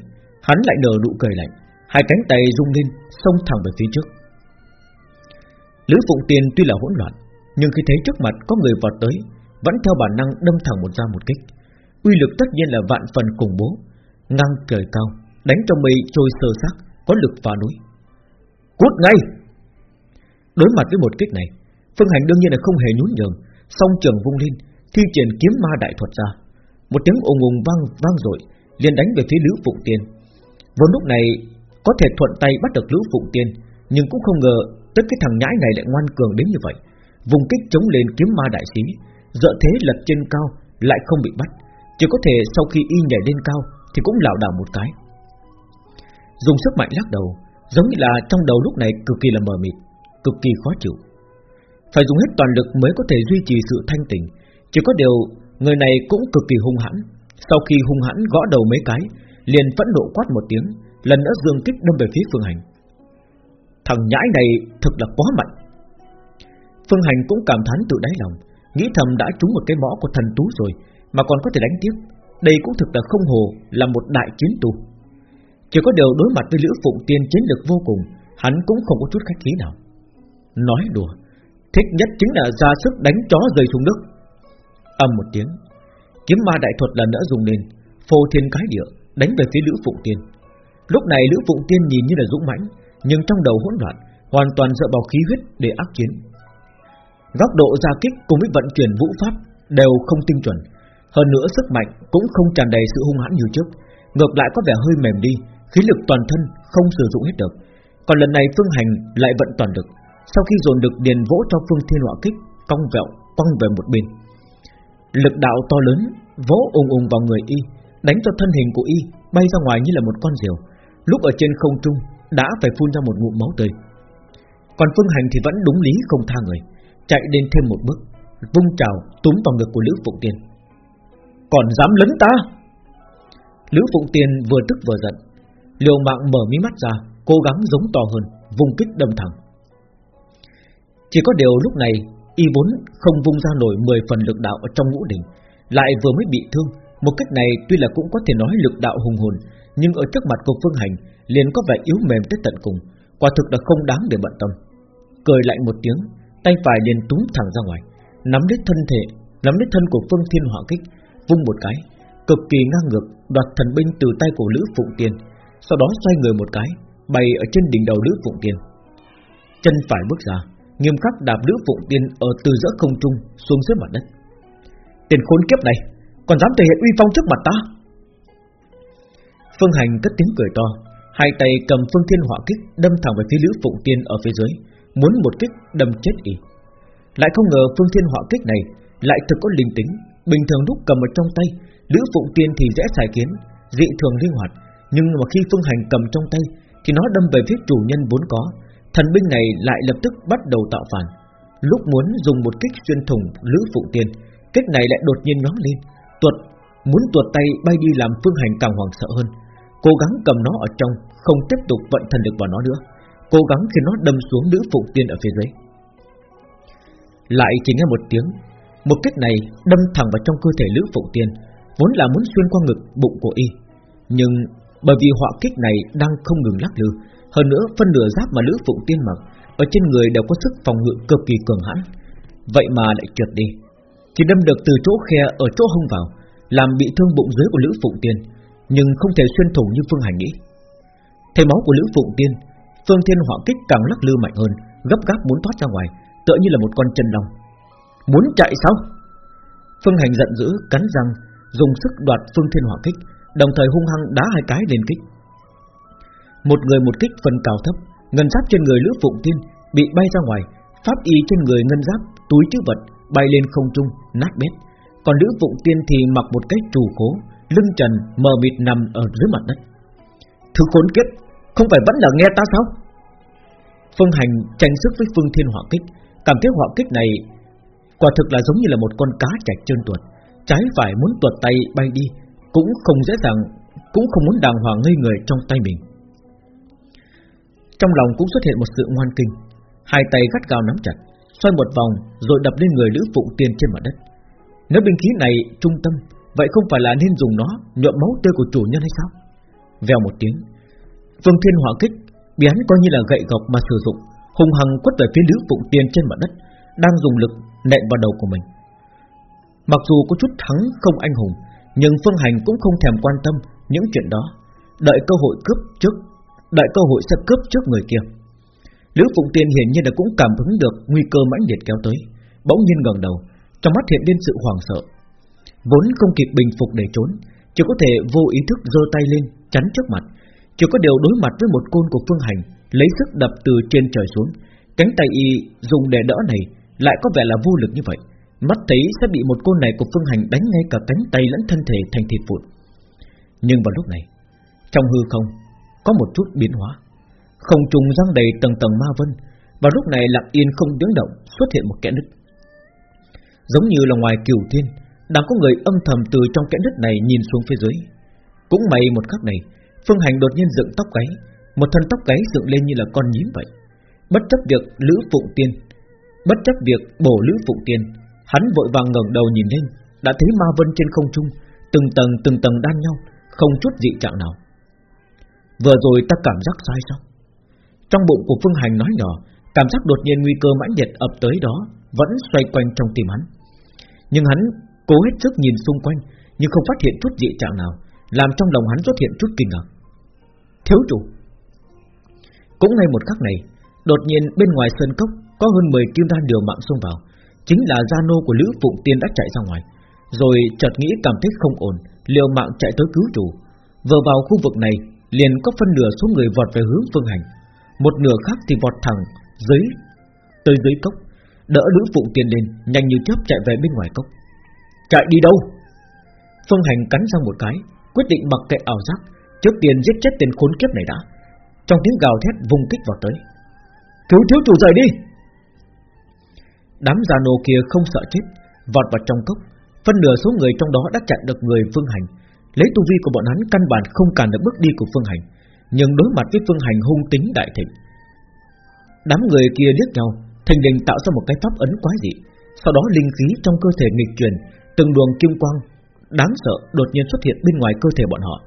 Hắn lại nở nụ cười lạnh, Hai cánh tay rung lên, Xông thẳng về phía trước. Lữ Phụng Tiên tuy là hỗn loạn, Nhưng khi thấy trước mặt có người vọt tới vẫn theo bản năng đâm thẳng một ra một kích. Uy lực tất nhiên là vạn phần cùng bố. Ngang trời cao Đánh cho mây trôi sơ xác, Có lực phá núi. Cút ngay! Đối mặt với một kích này Phương Hành đương nhiên là không hề nhún nhường. Song trường vung lên Thi triển kiếm ma đại thuật ra. Một tiếng ùng ùng vang vang rồi liền đánh về phía Lữ Phụng Tiên. Vốn lúc này có thể thuận tay bắt được Lữ Phụng Tiên Nhưng cũng không ngờ Tất cái thằng nhãi này lại ngoan cường đến như vậy. Vùng kích chống lên kiếm ma đại sĩ dựa thế lật trên cao Lại không bị bắt Chỉ có thể sau khi y nhảy lên cao Thì cũng lảo đảo một cái Dùng sức mạnh lắc đầu Giống như là trong đầu lúc này cực kỳ là mờ mịt cực kỳ khó chịu. Phải dùng hết toàn lực mới có thể duy trì sự thanh tỉnh. Chỉ có điều người này cũng cực kỳ hung hãn. Sau khi hung hãn gõ đầu mấy cái, liền phẫn nộ quát một tiếng, lần nữa dương kích đâm về phía Phương Hành. Thằng nhãi này thực là quá mạnh. Phương Hành cũng cảm thán tự đáy lòng, nghĩ thầm đã trúng một cái mõ của thần tú rồi, mà còn có thể đánh tiếp. Đây cũng thực là không hồ là một đại chiến tu. Chỉ có điều đối mặt với Lữ Phụng Tiên chiến lực vô cùng, hắn cũng không có chút khách khí nào. Nói đùa Thích nhất chính là ra sức đánh chó rơi xuống nước Âm một tiếng Kiếm ma đại thuật lần nữa dùng lên Phô thiên cái địa Đánh về phía Lữ Phụng Tiên Lúc này Lữ Phụng Tiên nhìn như là dũng mãnh Nhưng trong đầu hỗn loạn Hoàn toàn dựa vào khí huyết để ác chiến Góc độ gia kích cùng với vận chuyển vũ pháp Đều không tinh chuẩn. Hơn nữa sức mạnh cũng không tràn đầy sự hung hãn như trước. Ngược lại có vẻ hơi mềm đi, Khí lực toàn thân không sử dụng hết được. Còn lần này Phương Hành lại vận toàn lực. Sau khi dồn được điền vỗ cho phương thiên hỏa kích, Cong vẹo quăng về một bên. Lực đạo to lớn, Vỗ ùng ùng vào người y, Đánh cho thân hình của y bay ra ngoài như là một con diều Lúc ở trên không trung, Đã phải phun ra một ngụm máu tươi. Còn phương hành thì vẫn đúng lý không tha người. Chạy đến thêm một bước, Vung trào túm vào ngực của Lữ Phụng Tiên Còn dám lấn ta? Lữ Phụng Tiên vừa tức vừa giận, Liều mạng mở mí mắt ra, Cố gắng giống to hơn, Vùng kích đâm thẳng. Chỉ có điều lúc này, Y vốn không vung ra nổi 10 phần lực đạo ở trong ngũ đỉnh, Lại vừa mới bị thương. Một cách này tuy là cũng có thể nói lực đạo hùng hồn, Nhưng ở trước mặt của Phương Hành liền có vẻ yếu mềm tới tận cùng, Quả thực là không đáng để bận tâm. Cười lại một tiếng Tay phải liền túm thẳng ra ngoài Nắm lấy thân thể Nắm lấy thân của Phương Thiên Hỏa Kích Vung một cái Cực kỳ ngang ngược Đoạt thần binh từ tay của Lữ Phụng Tiên Sau đó xoay người một cái Bay ở trên đỉnh đầu Lữ Phụng Tiên Chân phải bước ra nghiêm khắc đạp Lữ Phụng Tiên ở từ giữa không trung xuống dưới mặt đất. Tiền khốn kiếp này, còn dám thể hiện uy phong trước mặt ta? Phương Hành cất tiếng cười to, hai tay cầm Phương Thiên Hỏa kích đâm thẳng về phía Lữ Phụng Tiên ở phía dưới, muốn một kích đâm chết y. Lại không ngờ Phương Thiên Hỏa kích này lại thực có linh tính, bình thường lúc cầm ở trong tay, Lữ Phụng Tiên thì dễ xài kiến, dị thường linh hoạt, nhưng mà khi Phương Hành cầm trong tay thì nó đâm về phía chủ nhân vốn có, Thần binh này lại lập tức bắt đầu tạo phản. Lúc muốn dùng một kích xuyên thủng Lữ Phụ Tiên Kích này lại đột nhiên nhoáng lên. Tuột Muốn tuột tay bay đi làm phương hành càng hoảng sợ hơn. Cố gắng cầm nó ở trong Không tiếp tục vận thần lực vào nó nữa. Cố gắng khiến nó đâm xuống nữ Phụ Tiên ở phía dưới. Lại chỉ nghe một tiếng, Một kích này đâm thẳng vào trong cơ thể nữ Phụ Tiên, Vốn là muốn xuyên qua ngực bụng của y. Nhưng bởi vì họa kích này đang không ngừng lắc lư, Hơn nữa phân nửa giáp mà nữ Phụng Tiên mặc Ở trên người đều có sức phòng ngự cực kỳ cường hãn. Vậy mà lại trượt đi. Chỉ đâm được từ chỗ khe ở chỗ hông vào, Làm bị thương bụng dưới của nữ Phụng Tiên, Nhưng không thể xuyên thủng như Phương Hành nghĩ. Thấy máu của nữ Phụng Tiên Phương Thiên họa kích càng lắc lư mạnh hơn, Gấp gáp muốn thoát ra ngoài, Tựa như là một con chân long. Muốn chạy sao? Phương Hành giận dữ, cắn răng, Dùng sức đoạt Phương Thiên Họa kích, Đồng thời hung hăng đá hai cái lên kích. Một người một kích phần cao thấp, Ngân giáp trên người Lữ Phụng Tiên Bị bay ra ngoài, Pháp y trên người ngân giáp, túi chứa vật Bay lên không trung, nát bét. Còn Lữ Phụng Tiên thì mặc một cái trù cố Lưng trần, mờ mịt nằm ở dưới mặt đất. Thứ khốn kiếp! Không phải vẫn là nghe ta sao? Phương Hành tranh sức với Phương Thiên Họa Kích. Cảm thấy họa kích này Quả thực là giống như là một con cá chạch trơn tuột. Trái phải muốn tuột tay bay đi, Cũng không dễ dàng, Cũng không muốn đàng hoàng ngây người trong tay mình. Trong lòng cũng xuất hiện một sự ngoan kinh. Hai tay gắt gao nắm chặt, Xoay một vòng rồi đập lên người Lữ Phụng Tiên trên mặt đất. Nếu binh khí này trung tâm, Vậy không phải là nên dùng nó Nhuộm máu tươi của chủ nhân hay sao? Vèo một tiếng Phương Thiên Hỏa Kích Bị hắn coi như là gậy gộc mà sử dụng, hung hăng quất về phía Lữ Phụng Tiên trên mặt đất, Đang dùng lực nện vào đầu của mình. Mặc dù có chút thắng không anh hùng, Nhưng Phương Hành cũng không thèm quan tâm Những chuyện đó. Đợi cơ hội cướp trước, Đợi cơ hội sẽ cướp trước người kia. Lữ Phụng Tiên hiển nhiên là cũng cảm ứng được Nguy cơ mãnh liệt kéo tới, Bỗng nhiên ngẩng đầu, Trong mắt hiện lên sự hoảng sợ. Vốn không kịp bình phục để trốn, Chỉ có thể vô ý thức giơ tay lên, Chắn trước mặt. Chỉ có điều đối mặt với một côn của Phương Hành, Lấy sức đập từ trên trời xuống. Cánh tay y dùng để đỡ này Lại có vẻ là vô lực như vậy. Mắt thấy sẽ bị một côn này của Phương Hành đánh ngay cả cánh tay lẫn thân thể thành thịt vụn. Nhưng vào lúc này, Trong hư không, Có một chút biến hóa. Không trùng răng đầy tầng tầng ma vân, Và lúc này lặng yên không tiếng động Xuất hiện một kẽ nứt. Giống như là ngoài cửu thiên, Đang có người âm thầm từ trong kẽ nứt này Nhìn xuống phía dưới. Cũng may một khắc này Phương Hành đột nhiên dựng tóc gáy, Một thân tóc gáy dựng lên như là con nhím vậy. Bất chấp việc Lữ Phụng Tiên, Bất chấp việc bổ Lữ Phụng Tiên, Hắn vội vàng ngẩng đầu nhìn lên, Đã thấy ma vân trên không trung, Từng tầng từng tầng đan nhau, Không chút dị trạng nào. Vừa rồi ta cảm giác sai sao? Trong bụng của Phương Hành nói nhỏ, Cảm giác đột nhiên nguy cơ mãnh liệt ập tới đó Vẫn xoay quanh trong tim hắn. Nhưng hắn cố hết sức nhìn xung quanh, Nhưng không phát hiện chút dị trạng nào, Làm trong lòng hắn xuất hiện chút kinh ngạc. Thiếu chủ. Cũng ngay một khắc này, Đột nhiên bên ngoài sân cốc Có hơn 10 kim đan điều mạng xông vào, Chính là gia nô của Lữ Phụng Tiên đã chạy ra ngoài, Rồi chợt nghĩ cảm thấy không ổn, Liều mạng chạy tới cứu chủ. Vừa vào khu vực này, Liền có phân nửa số người vọt về hướng phương hành, Một nửa khác thì vọt thẳng Dưới, Tới dưới cốc, Đỡ Lữ Phụng Tiên lên, Nhanh như chớp chạy về bên ngoài cốc. Chạy đi đâu? Phương hành cắn răng một cái, Quyết định mặc kệ ảo giác Trước tiên giết chết tên khốn kiếp này đã. Trong tiếng gào thét vùng kích vào tới. Cứu thiếu chủ rời đi. Đám già nô kia không sợ chết, Vọt vào trong cốc. Phân nửa số người trong đó đã chặn được người Phương Hành. Lấy tu vi của bọn hắn căn bản không cản được bước đi của Phương Hành, Nhưng đối mặt với Phương Hành hung tính đại thịnh. Đám người kia liếc nhau Thành đình tạo ra một cái pháp ấn quái dị. Sau đó linh khí trong cơ thể nghịch truyền Từng luồng kim quang, Đáng sợ đột nhiên xuất hiện bên ngoài cơ thể bọn họ.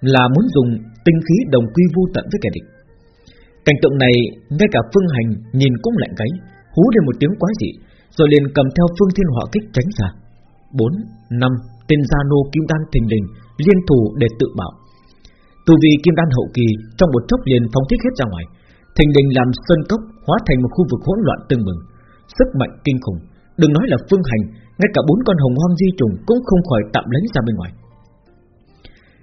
Là muốn dùng tinh khí đồng quy vu tận với kẻ địch Cảnh tượng này Ngay cả Phương Hành nhìn cũng lạnh gáy hú lên một tiếng quái dị, rồi liền cầm theo phương thiên Họa kích tránh ra. Bốn, năm, tên gia nô kim đan thình lình liên thủ để tự bảo. Tu vì kim đan hậu kỳ trong một chốc liền phóng thích hết ra ngoài, thình lình làm sơn cốc hóa thành một khu vực hỗn loạn tương mừng, sức mạnh kinh khủng. Đừng nói là phương hành, ngay cả bốn con hồng hoang di trùng cũng không khỏi tạm lánh ra bên ngoài.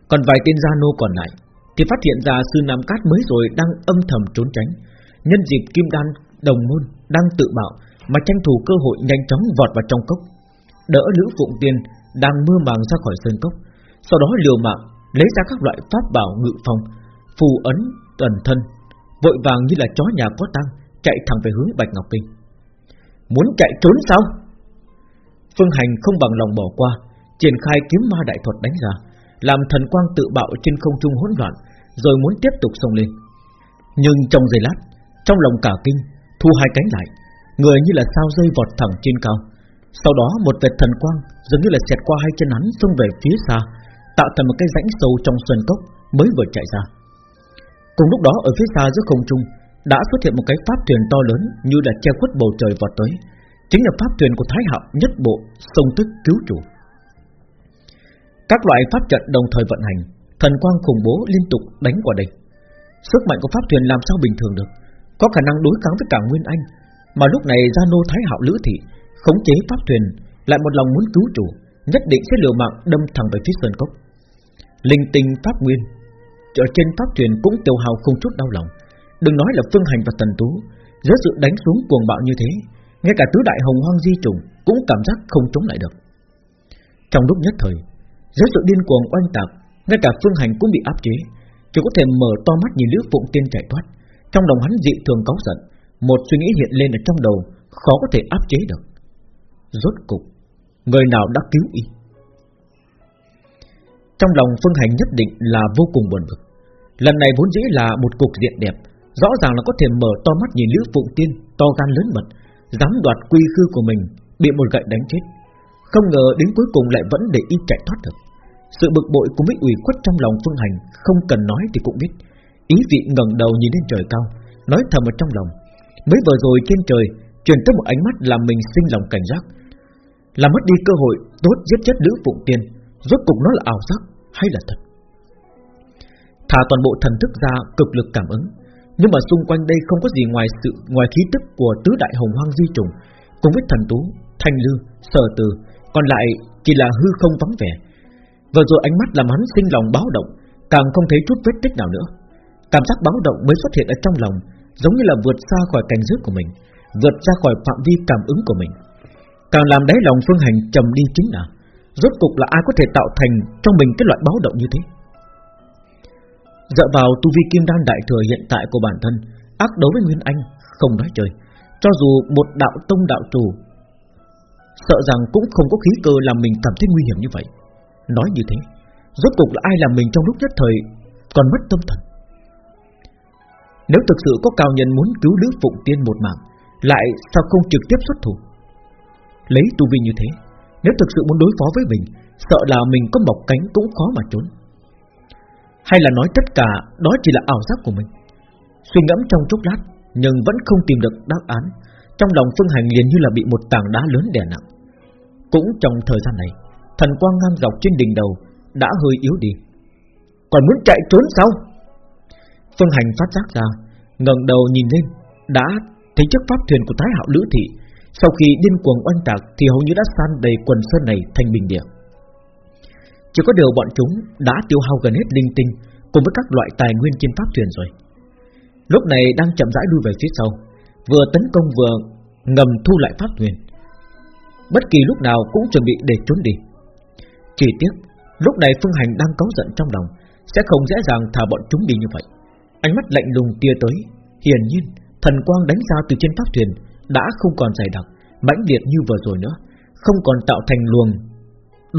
Còn vài tên gia nô còn lại thì phát hiện ra sư Nam Cát mới rồi đang âm thầm trốn tránh. Nhân dịp kim đan đồng môn đang tự bạo mà tranh thủ cơ hội nhanh chóng vọt vào trong cốc, đỡ Lữ Phụng Tiên đang mưa màng ra khỏi sơn cốc, sau đó liều mạng lấy ra các loại pháp bảo ngự phòng phù ấn, tần thân, vội vàng như là chó nhà có tăng chạy thẳng về hướng Bạch Ngọc Kinh. Muốn chạy trốn sao? Phương Hành không bằng lòng bỏ qua, triển khai kiếm ma đại thuật đánh ra, làm thần quang tự bạo trên không trung hỗn loạn, rồi muốn tiếp tục xông lên. Nhưng trong giây lát, trong lòng cả kinh, thu hai cánh lại, người như là sao rơi vọt thẳng trên cao, Sau đó một vệt thần quang dường như là xẹt qua hai chân hắn xông về phía xa, tạo thành một cái rãnh sâu trong sơn cốc mới vừa chạy ra. Cùng lúc đó ở phía xa giữa không trung đã xuất hiện một cái pháp thuyền to lớn như là che khuất bầu trời vọt tới, chính là pháp thuyền của Thái Hạo nhất bộ sông tức cứu chủ. Các loại pháp trận đồng thời vận hành, thần quang khủng bố liên tục đánh qua đây. Sức mạnh của pháp thuyền làm sao bình thường được, có khả năng đối kháng với cả Nguyên Anh, mà lúc này Gia Nô Thái Hạo Lữ Thị khống chế pháp thuyền lại một lòng muốn cứu chủ, nhất định sẽ liều mạng đâm thẳng về phía sơn cốc. Linh tinh pháp nguyên ở trên pháp thuyền cũng tiêu hao không chút đau lòng. Đừng nói là phương hành và tần tú, dưới sự đánh xuống cuồng bạo như thế, ngay cả tứ đại hồng hoang di trùng cũng cảm giác không chống lại được. Trong lúc nhất thời, dưới sự điên cuồng oanh tạc, ngay cả phương hành cũng bị áp chế, chỉ có thể mở to mắt nhìn Lữ Phụng Tiên chạy thoát. Trong lòng hắn dị thường cáu giận, một suy nghĩ hiện lên ở trong đầu, khó có thể áp chế được. Rốt cục, người nào đã cứu y? Trong lòng Phương Hành nhất định là vô cùng buồn bực. Lần này vốn dĩ là một cục diện đẹp, rõ ràng là có thể mở to mắt nhìn Lữ Phụng Tiên to gan lớn mật, dám đoạt quy khư của mình, bị một gậy đánh chết. Không ngờ đến cuối cùng lại vẫn để y chạy thoát được. Sự bực bội cũng bị ủy khuất trong lòng Phương Hành, không cần nói thì cũng biết. Ý vị ngẩng đầu nhìn lên trời cao, nói thầm ở trong lòng. Mới vừa rồi trên trời truyền tới một ánh mắt làm mình sinh lòng cảnh giác, làm mất đi cơ hội tốt giết chết Lữ Phụng Tiên, rốt cục nó là ảo giác hay là thật? Thả toàn bộ thần thức ra cực lực cảm ứng, nhưng mà xung quanh đây không có gì ngoài sự ngoài khí tức của tứ đại hồng hoang di trùng, cùng với thần tú, thanh lư, sở từ, còn lại chỉ là hư không vắng vẻ. Vừa rồi ánh mắt làm hắn sinh lòng báo động, càng không thấy chút vết tích nào nữa. Cảm giác báo động mới xuất hiện ở trong lòng, giống như là vượt xa khỏi cảnh giới của mình, vượt ra khỏi phạm vi cảm ứng của mình. Càng làm đáy lòng Phương Hành trầm đi chính là Rốt cục là ai có thể tạo thành Trong mình cái loại báo động như thế Dựa vào tu vi kim đan đại thừa hiện tại của bản thân Ác đấu với Nguyên Anh Không nói chơi Cho dù một đạo tông đạo chủ Sợ rằng cũng không có khí cơ làm mình cảm thấy nguy hiểm như vậy. Nói như thế, Rốt cục là ai làm mình trong lúc nhất thời Còn mất tâm thần? Nếu thực sự có cao nhân muốn cứu Lữ Phụng Tiên một mạng, Lại sao không trực tiếp xuất thủ? Lấy tu vi như thế, Nếu thực sự muốn đối phó với mình, Sợ là mình có mọc cánh cũng khó mà trốn. Hay là nói tất cả, Đó chỉ là ảo giác của mình. Suy ngẫm trong chốc lát, Nhưng vẫn không tìm được đáp án. Trong lòng Phương Hành liền như là bị một tảng đá lớn đè nặng. Cũng trong thời gian này, Thần quang ngang dọc trên đỉnh đầu Đã hơi yếu đi. Còn muốn chạy trốn sao? Phương Hành phát giác ra, ngẩng đầu nhìn lên, Đã thấy chiếc pháp thuyền của Thái Hạo Lữ Thị. Sau khi điên cuồng oanh tạc Thì hầu như đã san đầy quần sơn này thành bình địa. Chỉ có điều bọn chúng Đã tiêu hao gần hết linh tinh Cùng với các loại tài nguyên trên pháp thuyền rồi. Lúc này đang chậm rãi đuôi về phía sau Vừa tấn công vừa ngầm thu lại pháp thuyền Bất kỳ lúc nào cũng chuẩn bị để trốn đi Chỉ tiếc Lúc này Phương Hành đang cáu giận trong lòng Sẽ không dễ dàng thả bọn chúng đi như vậy Ánh mắt lạnh lùng tia tới Hiển nhiên thần quang đánh ra từ trên pháp thuyền đã không còn dày đặc, mãnh liệt như vừa rồi nữa, không còn tạo thành luồng.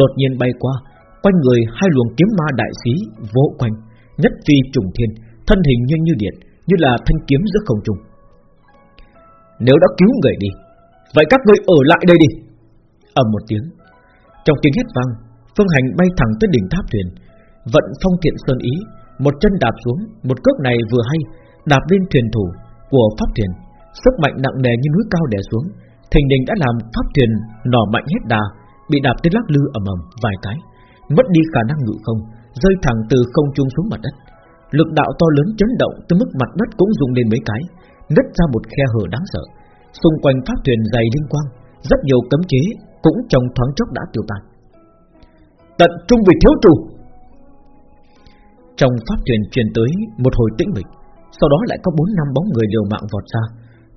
Đột nhiên bay qua, quanh người hai luồng kiếm ma đại sĩ vỗ quanh, nhất phi trùng thiên, thân hình như như điện, như là thanh kiếm giữa không trung. Nếu đã cứu người đi, vậy các ngươi ở lại đây đi. ầm một tiếng, trong tiếng hét vang, phương hành bay thẳng tới đỉnh tháp thuyền, vận phong thiện sơn ý, một chân đạp xuống, một cước này vừa hay đạp lên thuyền thủ của pháp thuyền Sức mạnh nặng nề như núi cao đè xuống Thình đình đã làm pháp thuyền nỏ mạnh hết đà Bị đạp tới lắc lư ầm ầm vài cái Mất đi khả năng ngự không Rơi thẳng từ không trung xuống mặt đất Lực đạo to lớn chấn động tới mức mặt đất cũng rung lên mấy cái Nứt ra một khe hở đáng sợ. Xung quanh pháp thuyền dày liên quang, Rất nhiều cấm chế cũng trong thoáng chốc đã tiêu tan. Tận trung vì thiếu chủ! Trong pháp thuyền truyền tới một hồi tĩnh mịch, Sau đó lại có bốn năm bóng người liều mạng vọt ra.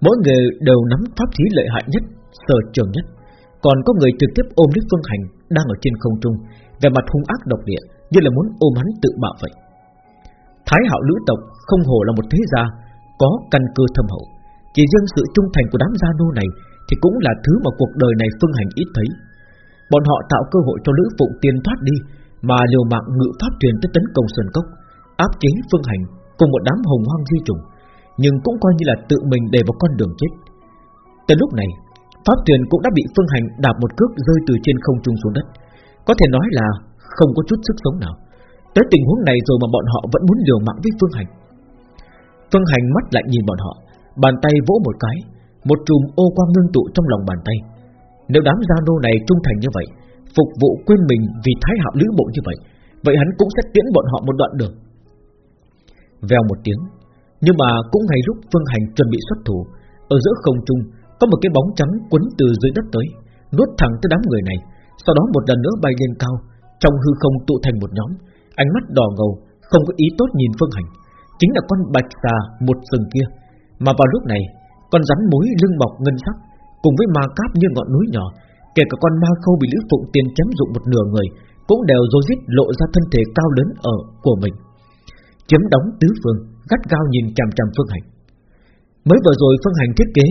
Mỗi người đều nắm pháp khí lợi hại nhất, Sở trường nhất. Còn có người trực tiếp ôm lấy phương hành Đang ở trên không trung Về mặt hung ác độc địa, Như là muốn ôm hắn tự bạo vậy. Thái hạo lữ tộc không hồ là một thế gia có căn cơ thâm hậu. Chỉ riêng sự trung thành của đám gia nô này Thì cũng là thứ mà cuộc đời này phương hành ít thấy. Bọn họ tạo cơ hội cho Lữ Phụng tiên thoát đi Mà liều mạng ngự pháp truyền tới tấn công Sơn Cốc Áp chế phương hành Cùng một đám hồng hoang di trùng nhưng cũng coi như là tự mình để vào con đường chết. Tới lúc này, Pháp truyền cũng đã bị Phương Hành đạp một cước rơi từ trên không trung xuống đất. Có thể nói là không có chút sức sống nào. Tới tình huống này rồi mà bọn họ vẫn muốn liều mạng với Phương Hành Phương Hành mắt lại nhìn bọn họ, Bàn tay vỗ một cái, Một chùm ô quang ngưng tụ trong lòng bàn tay. Nếu đám gia nô này trung thành như vậy, Phục vụ quên mình vì thái hạo lữ bộ như vậy Vậy hắn cũng sẽ tiễn bọn họ một đoạn đường. Vèo một tiếng, Nhưng mà cũng ngay lúc Phương Hành chuẩn bị xuất thủ, Ở giữa không trung, Có một cái bóng trắng quấn từ dưới đất tới, Nuốt thẳng tới đám người này, Sau đó một lần nữa bay lên cao, Trong hư không tụ thành một nhóm, Ánh mắt đỏ ngầu, Không có ý tốt nhìn Phương Hành. Chính là con bạch xà một sừng kia. Mà vào lúc này, Con rắn mối lưng bọc ngân sắc, Cùng với ma cáp như ngọn núi nhỏ, Kể cả con ma khâu bị Lữ Phụng Tiên chém dụng một nửa người, Cũng đều rối rít lộ ra thân thể cao lớn ở của mình. Chấm đóng tứ phương, Gắt gao nhìn chằm chằm Phương Hành. Mới vừa rồi Phương Hành thiết kế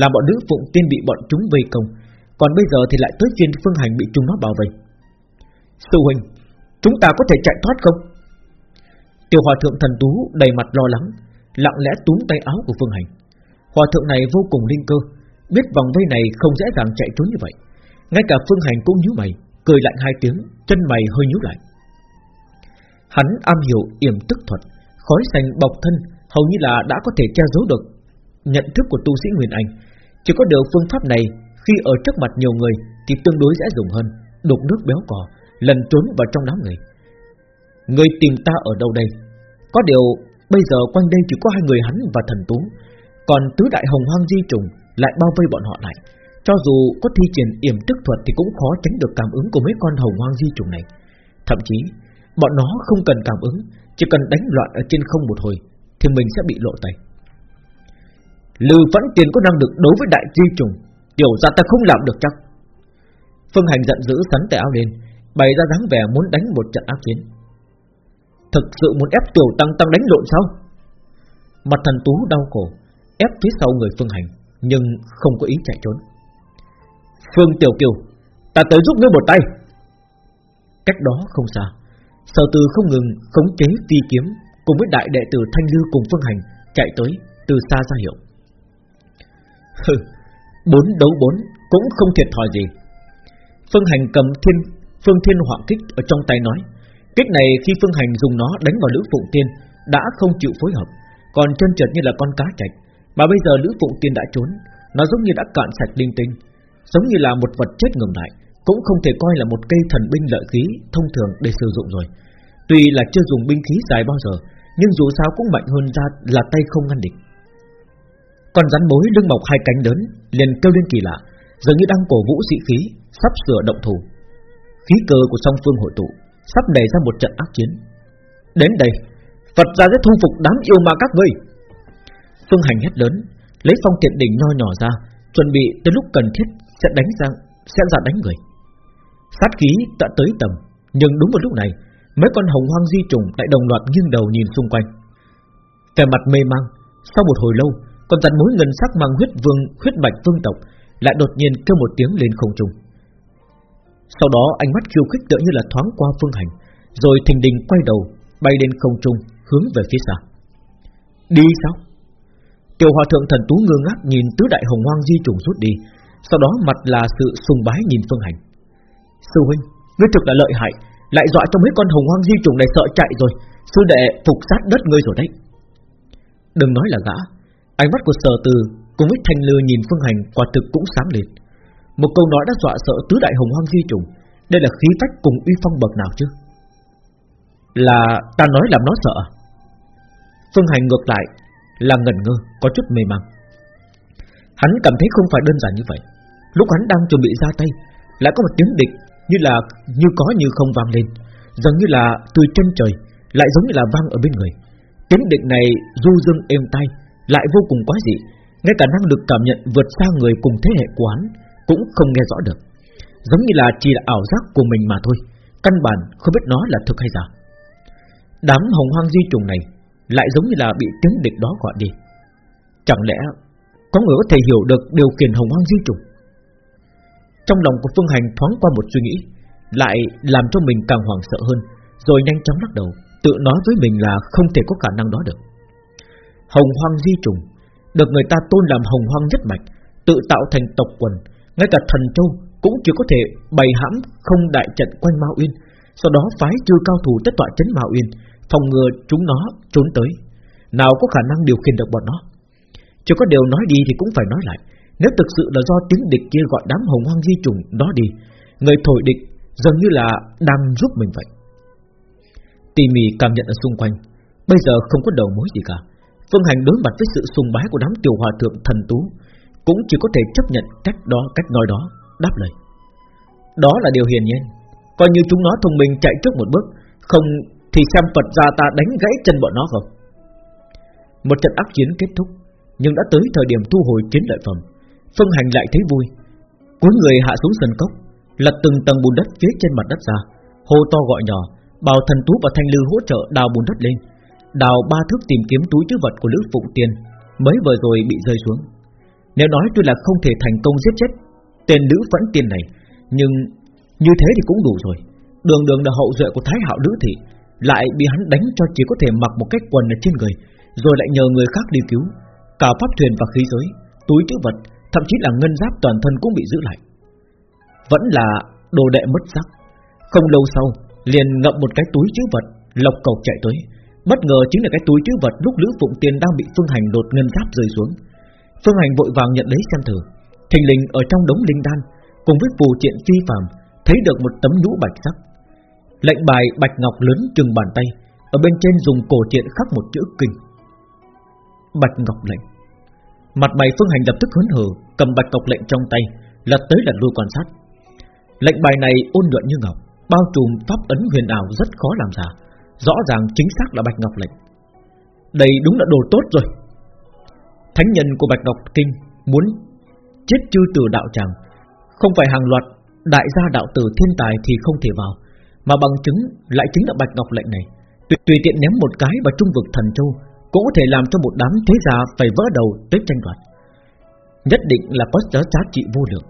Là bọn nữ Phụng Tiên bị bọn chúng vây công, Còn bây giờ thì lại tới phiên Phương Hành bị chúng nó bảo vệ. Sư Huynh, Chúng ta có thể chạy thoát không? Tiểu hòa thượng thần tú đầy mặt lo lắng, Lặng lẽ túm tay áo của Phương Hành. Hòa thượng này vô cùng linh cơ, Biết vòng vây này không dễ dàng chạy trốn như vậy. Ngay cả Phương Hành cũng nhíu mày, Cười lạnh hai tiếng, Chân mày hơi nhíu lại. Hắn am hiểu yểm tức thuật, Khói xanh bọc thân Hầu như là đã có thể che giấu được Nhận thức của tu sĩ Nguyên Anh. Chỉ có điều phương pháp này, Khi ở trước mặt nhiều người Thì tương đối dễ dùng hơn, Đục nước béo cò, Lần trốn vào trong đám người. Người tìm ta ở đâu đây? Có điều, Bây giờ quanh đây chỉ có hai người hắn và thần tú. Còn tứ đại hồng hoang di trùng Lại bao vây bọn họ lại. Cho dù có thi triển yểm tức thuật Thì cũng khó tránh được cảm ứng của mấy con hồng hoang di trùng này. Thậm chí, Bọn nó không cần cảm ứng, Chỉ cần đánh loạn ở trên không một hồi Thì mình sẽ bị lộ tay Lư vẫn tiền có năng lực đối với đại di trùng? Tiểu ra ta không làm được chắc. Phương Hành giận dữ sắn tay áo lên, Bày ra dáng vẻ muốn đánh một trận ác chiến. Thực sự muốn ép tiểu tăng tăng đánh lộn sao? Mặt thần tú đau khổ, Ép phía sau người Phương Hành, Nhưng không có ý chạy trốn. Phương Tiểu Kiều, Ta tới giúp ngươi một tay. Cách đó không xa, Sở từ không ngừng khống chế phi kiếm Cùng với đại đệ tử Thanh Lư cùng Phương Hành Chạy tới từ xa ra hiệu. Hừ, Bốn đấu bốn cũng không thiệt thòi gì. Phương Hành cầm thiên, Phương Thiên Họa Kích ở trong tay nói Kích này khi Phương Hành dùng nó đánh vào Lữ Phụng Tiên Đã không chịu phối hợp Còn chân trượt như là con cá chạch Mà bây giờ Lữ Phụng Tiên đã trốn Nó giống như đã cạn sạch linh tinh giống như là một vật chết ngừng lại, cũng không thể coi là một cây thần binh lợi khí thông thường để sử dụng rồi. Tuy là chưa dùng binh khí dài bao giờ, nhưng dù sao cũng mạnh hơn ra là tay không ngăn địch. Còn rắn bối lưng mọc hai cánh lớn, liền kêu lên kỳ lạ, dường như đang cổ vũ sĩ khí, sắp sửa động thủ. Khí cơ của song phương hội tụ, sắp đẩy ra một trận ác chiến. Đến đây, Phật gia sẽ thu phục đám yêu ma các ngươi. Phương Hành hét lớn, lấy phong tiện đỉnh nho nhỏ ra, chuẩn bị tới lúc cần thiết sẽ đánh ra sẽ ra đánh người. Sát khí đã tới tầm, nhưng đúng vào lúc này, mấy con hồng hoang di trùng lại đồng loạt nghiêng đầu nhìn xung quanh. Vẻ mặt mê mang, sau một hồi lâu, con rắn mối ngân sắc mang huyết vương, huyết bạch vương tộc lại đột nhiên kêu một tiếng lên không trung. Sau đó ánh mắt khiêu khích tựa như là thoáng qua phương hành, rồi thình đình quay đầu, bay lên không trung, hướng về phía xa. Đi sao? Tiểu hòa thượng thần tú ngơ ngác nhìn tứ đại hồng hoang di trùng rút đi, sau đó mặt là sự sùng bái nhìn Phương Hành Sư huynh Ngươi thực là lợi hại Lại dọa cho mấy con hồng hoang di trùng này sợ chạy rồi Sư đệ phục sát đất ngươi rồi đấy Đừng nói là gã Ánh mắt của sở từ Cùng với thanh lư nhìn Phương Hành Quả thực cũng sáng lên một câu nói đã dọa sợ tứ đại hồng hoang di trùng. Đây là khí phách cùng uy phong bậc nào chứ? Là ta nói làm nó sợ à? Phương Hành ngược lại, Là ngẩn ngơ, Có chút mê mang. Hắn cảm thấy không phải đơn giản như vậy. Lúc hắn đang chuẩn bị ra tay, Lại có một tiếng địch như là, như có như không vang lên. Dường như là từ chân trời, Lại giống như là vang ở bên người. Tiếng địch này du dương êm tai, Lại vô cùng quá dị. Ngay cả năng lực cảm nhận vượt xa người cùng thế hệ quán. hắn cũng không nghe rõ được. Giống như là chỉ là ảo giác của mình mà thôi, Căn bản không biết nó là thực hay giả. Đám hồng hoang di trùng này Lại giống như là bị tiếng địch đó gọi đi. Chẳng lẽ có người có thể hiểu được điều khiển hồng hoang di trùng? Trong lòng của Phương Hành thoáng qua một suy nghĩ, Lại làm cho mình càng hoảng sợ hơn, Rồi nhanh chóng lắc đầu, Tự nói với mình là không thể có khả năng đó được. Hồng hoang di trùng Được người ta tôn làm hồng hoang nhất mạch, Tự tạo thành tộc quần ngay cả thần châu Cũng chỉ có thể bày hãm không đại trận quanh Mao Uyên. Sau đó phái trừ cao thủ tất tọa chấn Mao Uyên, Phòng ngừa chúng nó trốn tới. Nào có khả năng điều khiển được bọn nó? Chỉ có điều nói đi thì cũng phải nói lại. Nếu thực sự là do tiếng địch kia gọi đám hồng hoang di trùng đó đi, Người thổi địch dường như là đang giúp mình vậy. Tỉ mỉ cảm nhận ở xung quanh, Bây giờ không có đầu mối gì cả. Phương Hành đối mặt với sự sùng bái của đám tiểu hòa thượng thần tú cũng chỉ có thể chấp nhận cách đó, cách nói đó, Đáp lời. Đó là điều hiển nhiên. Coi như chúng nó thông minh chạy trước một bước, Không thì xem Phật ra ta đánh gãy chân bọn nó không? Một trận ác chiến kết thúc, Nhưng đã tới thời điểm thu hồi chiến lợi phẩm. Phương Hành lại thấy vui. Cuối người hạ xuống sân cốc, Lật từng tầng bùn đất phía trên mặt đất ra. Hô to gọi nhỏ Bảo thần tú và thanh lư hỗ trợ đào bùn đất lên. Đào ba thước tìm kiếm túi chứa vật của Lữ Phụng Tiên, Mới vừa rồi bị rơi xuống. Nếu nói tôi là không thể thành công giết chết Tên nữ vẫn tiền này, Nhưng như thế thì cũng đủ rồi. Đường đường là hậu duệ của Thái Hạo nữ Thị, Lại bị hắn đánh cho chỉ có thể mặc một cái quần ở trên người, Rồi lại nhờ người khác đi cứu. Cả pháp thuyền và khí giới, Túi chứa vật, Thậm chí là ngân giáp toàn thân cũng bị giữ lại. Vẫn là đồ đệ mất sắc Không lâu sau, liền ngậm một cái túi chứa vật, lộc cầu chạy tới. Bất ngờ chính là cái túi chứa vật lúc Lữ Phụng Tiên đang bị Phương Hành đột ngân giáp rơi xuống. Phương Hành vội vàng nhận lấy xem thử, thình lình ở trong đống linh đan cùng với phù triện phi phàm thấy được một tấm nhũ bạch sắc. Lệnh bài bạch ngọc lớn chừng bàn tay, ở bên trên dùng cổ triện khắc một chữ kinh. Bạch ngọc lệnh. Mặt mày Phương Hành lập tức hớn hở, cầm bạch ngọc lệnh trong tay, lật tới lật lui quan sát. Lệnh bài này ôn nhuận như ngọc, bao trùm pháp ấn huyền ảo rất khó làm giả Rõ ràng chính xác là Bạch Ngọc Lệnh Đây đúng là đồ tốt rồi Thánh nhân của Bạch Ngọc Kinh Muốn chết chư tử đạo tràng. Không phải hàng loạt Đại gia đạo tử thiên tài thì không thể vào Mà bằng chứng lại chính là Bạch Ngọc Lệnh này. Tùy, tùy tiện ném một cái vào trung vực thần châu Cũng có thể làm cho một đám thế gia Phải vỡ đầu tới tranh đoạt. Nhất định là có giá giá trị vô lượng.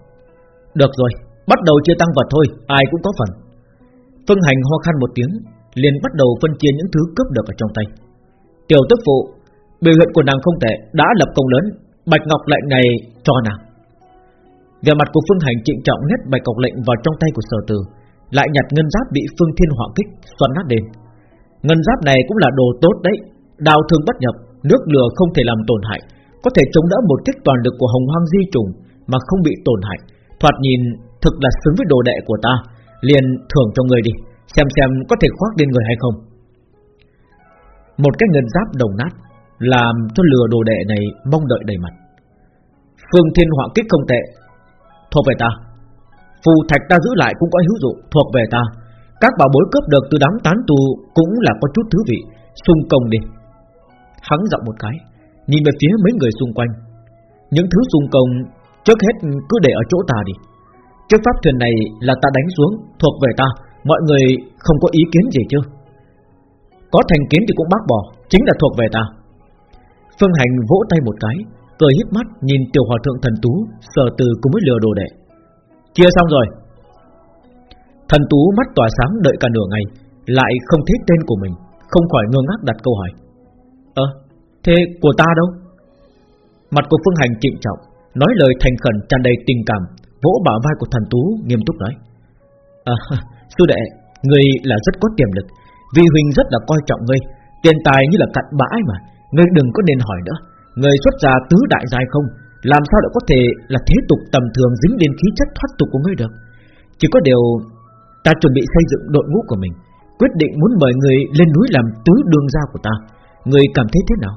Được rồi Bắt đầu chia tăng vật thôi Ai cũng có phần. Phương hành ho khan một tiếng liền bắt đầu phân chia những thứ cướp được ở trong tay. Tiểu tức phụ, biểu hiện của nàng không tệ, đã lập công lớn, bạch ngọc lệnh này cho nàng. Về mặt của Phương Hành trịnh trọng nhét bạch ngọc lệnh vào trong tay của Sở Từ, lại nhặt ngân giáp bị Phương Thiên hỏa kích xoắn nát đền. Ngân giáp này cũng là đồ tốt đấy, đào thương bất nhập, nước lửa không thể làm tổn hại, có thể chống đỡ một kích toàn lực của Hồng Hoang Di trùng mà không bị tổn hại. Thoạt nhìn thực là xứng với đồ đệ của ta, liền thưởng cho người đi. Xem xem có thể khoác lên người hay không Một cái ngân giáp đồng nát làm cho lừa đồ đệ này Mong đợi đầy mặt. Phương thiên họa kích không tệ. Thuộc về ta. Phù thạch ta giữ lại cũng có hữu dụng. Thuộc về ta. Các bảo bối cướp được từ đám tán tù Cũng là có chút thứ vị. Xung công đi. Hắn giọng một cái, Nhìn về phía mấy người xung quanh. Những thứ xung công Trước hết cứ để ở chỗ ta đi. Chiếc pháp thuyền này là ta đánh xuống. Thuộc về ta. Mọi người không có ý kiến gì chưa Có thành kiến thì cũng bác bỏ. Chính là thuộc về ta. Phương Hành vỗ tay một cái Cười híp mắt nhìn tiểu hòa thượng thần tú Sở từ cùng với lừa đồ đệ. Chia xong rồi. Thần tú mắt tỏa sáng đợi cả nửa ngày Lại không thấy tên của mình Không khỏi ngơ ngác đặt câu hỏi. Ơ, thế của ta đâu? Mặt của Phương Hành trịnh trọng Nói lời thành khẩn tràn đầy tình cảm Vỗ bả vai của thần tú nghiêm túc nói. À Sư đệ, ngươi là rất có tiềm lực Vì huynh rất là coi trọng ngươi Tiền tài như là cặn bãi mà. Ngươi đừng có nên hỏi nữa. Ngươi xuất ra tứ đại giai không? Làm sao lại có thể là thế tục tầm thường Dính đến khí chất thoát tục của ngươi được? Chỉ có điều Ta chuẩn bị xây dựng đội ngũ của mình, Quyết định muốn mời người lên núi làm tứ đương gia của ta. Người cảm thấy thế nào?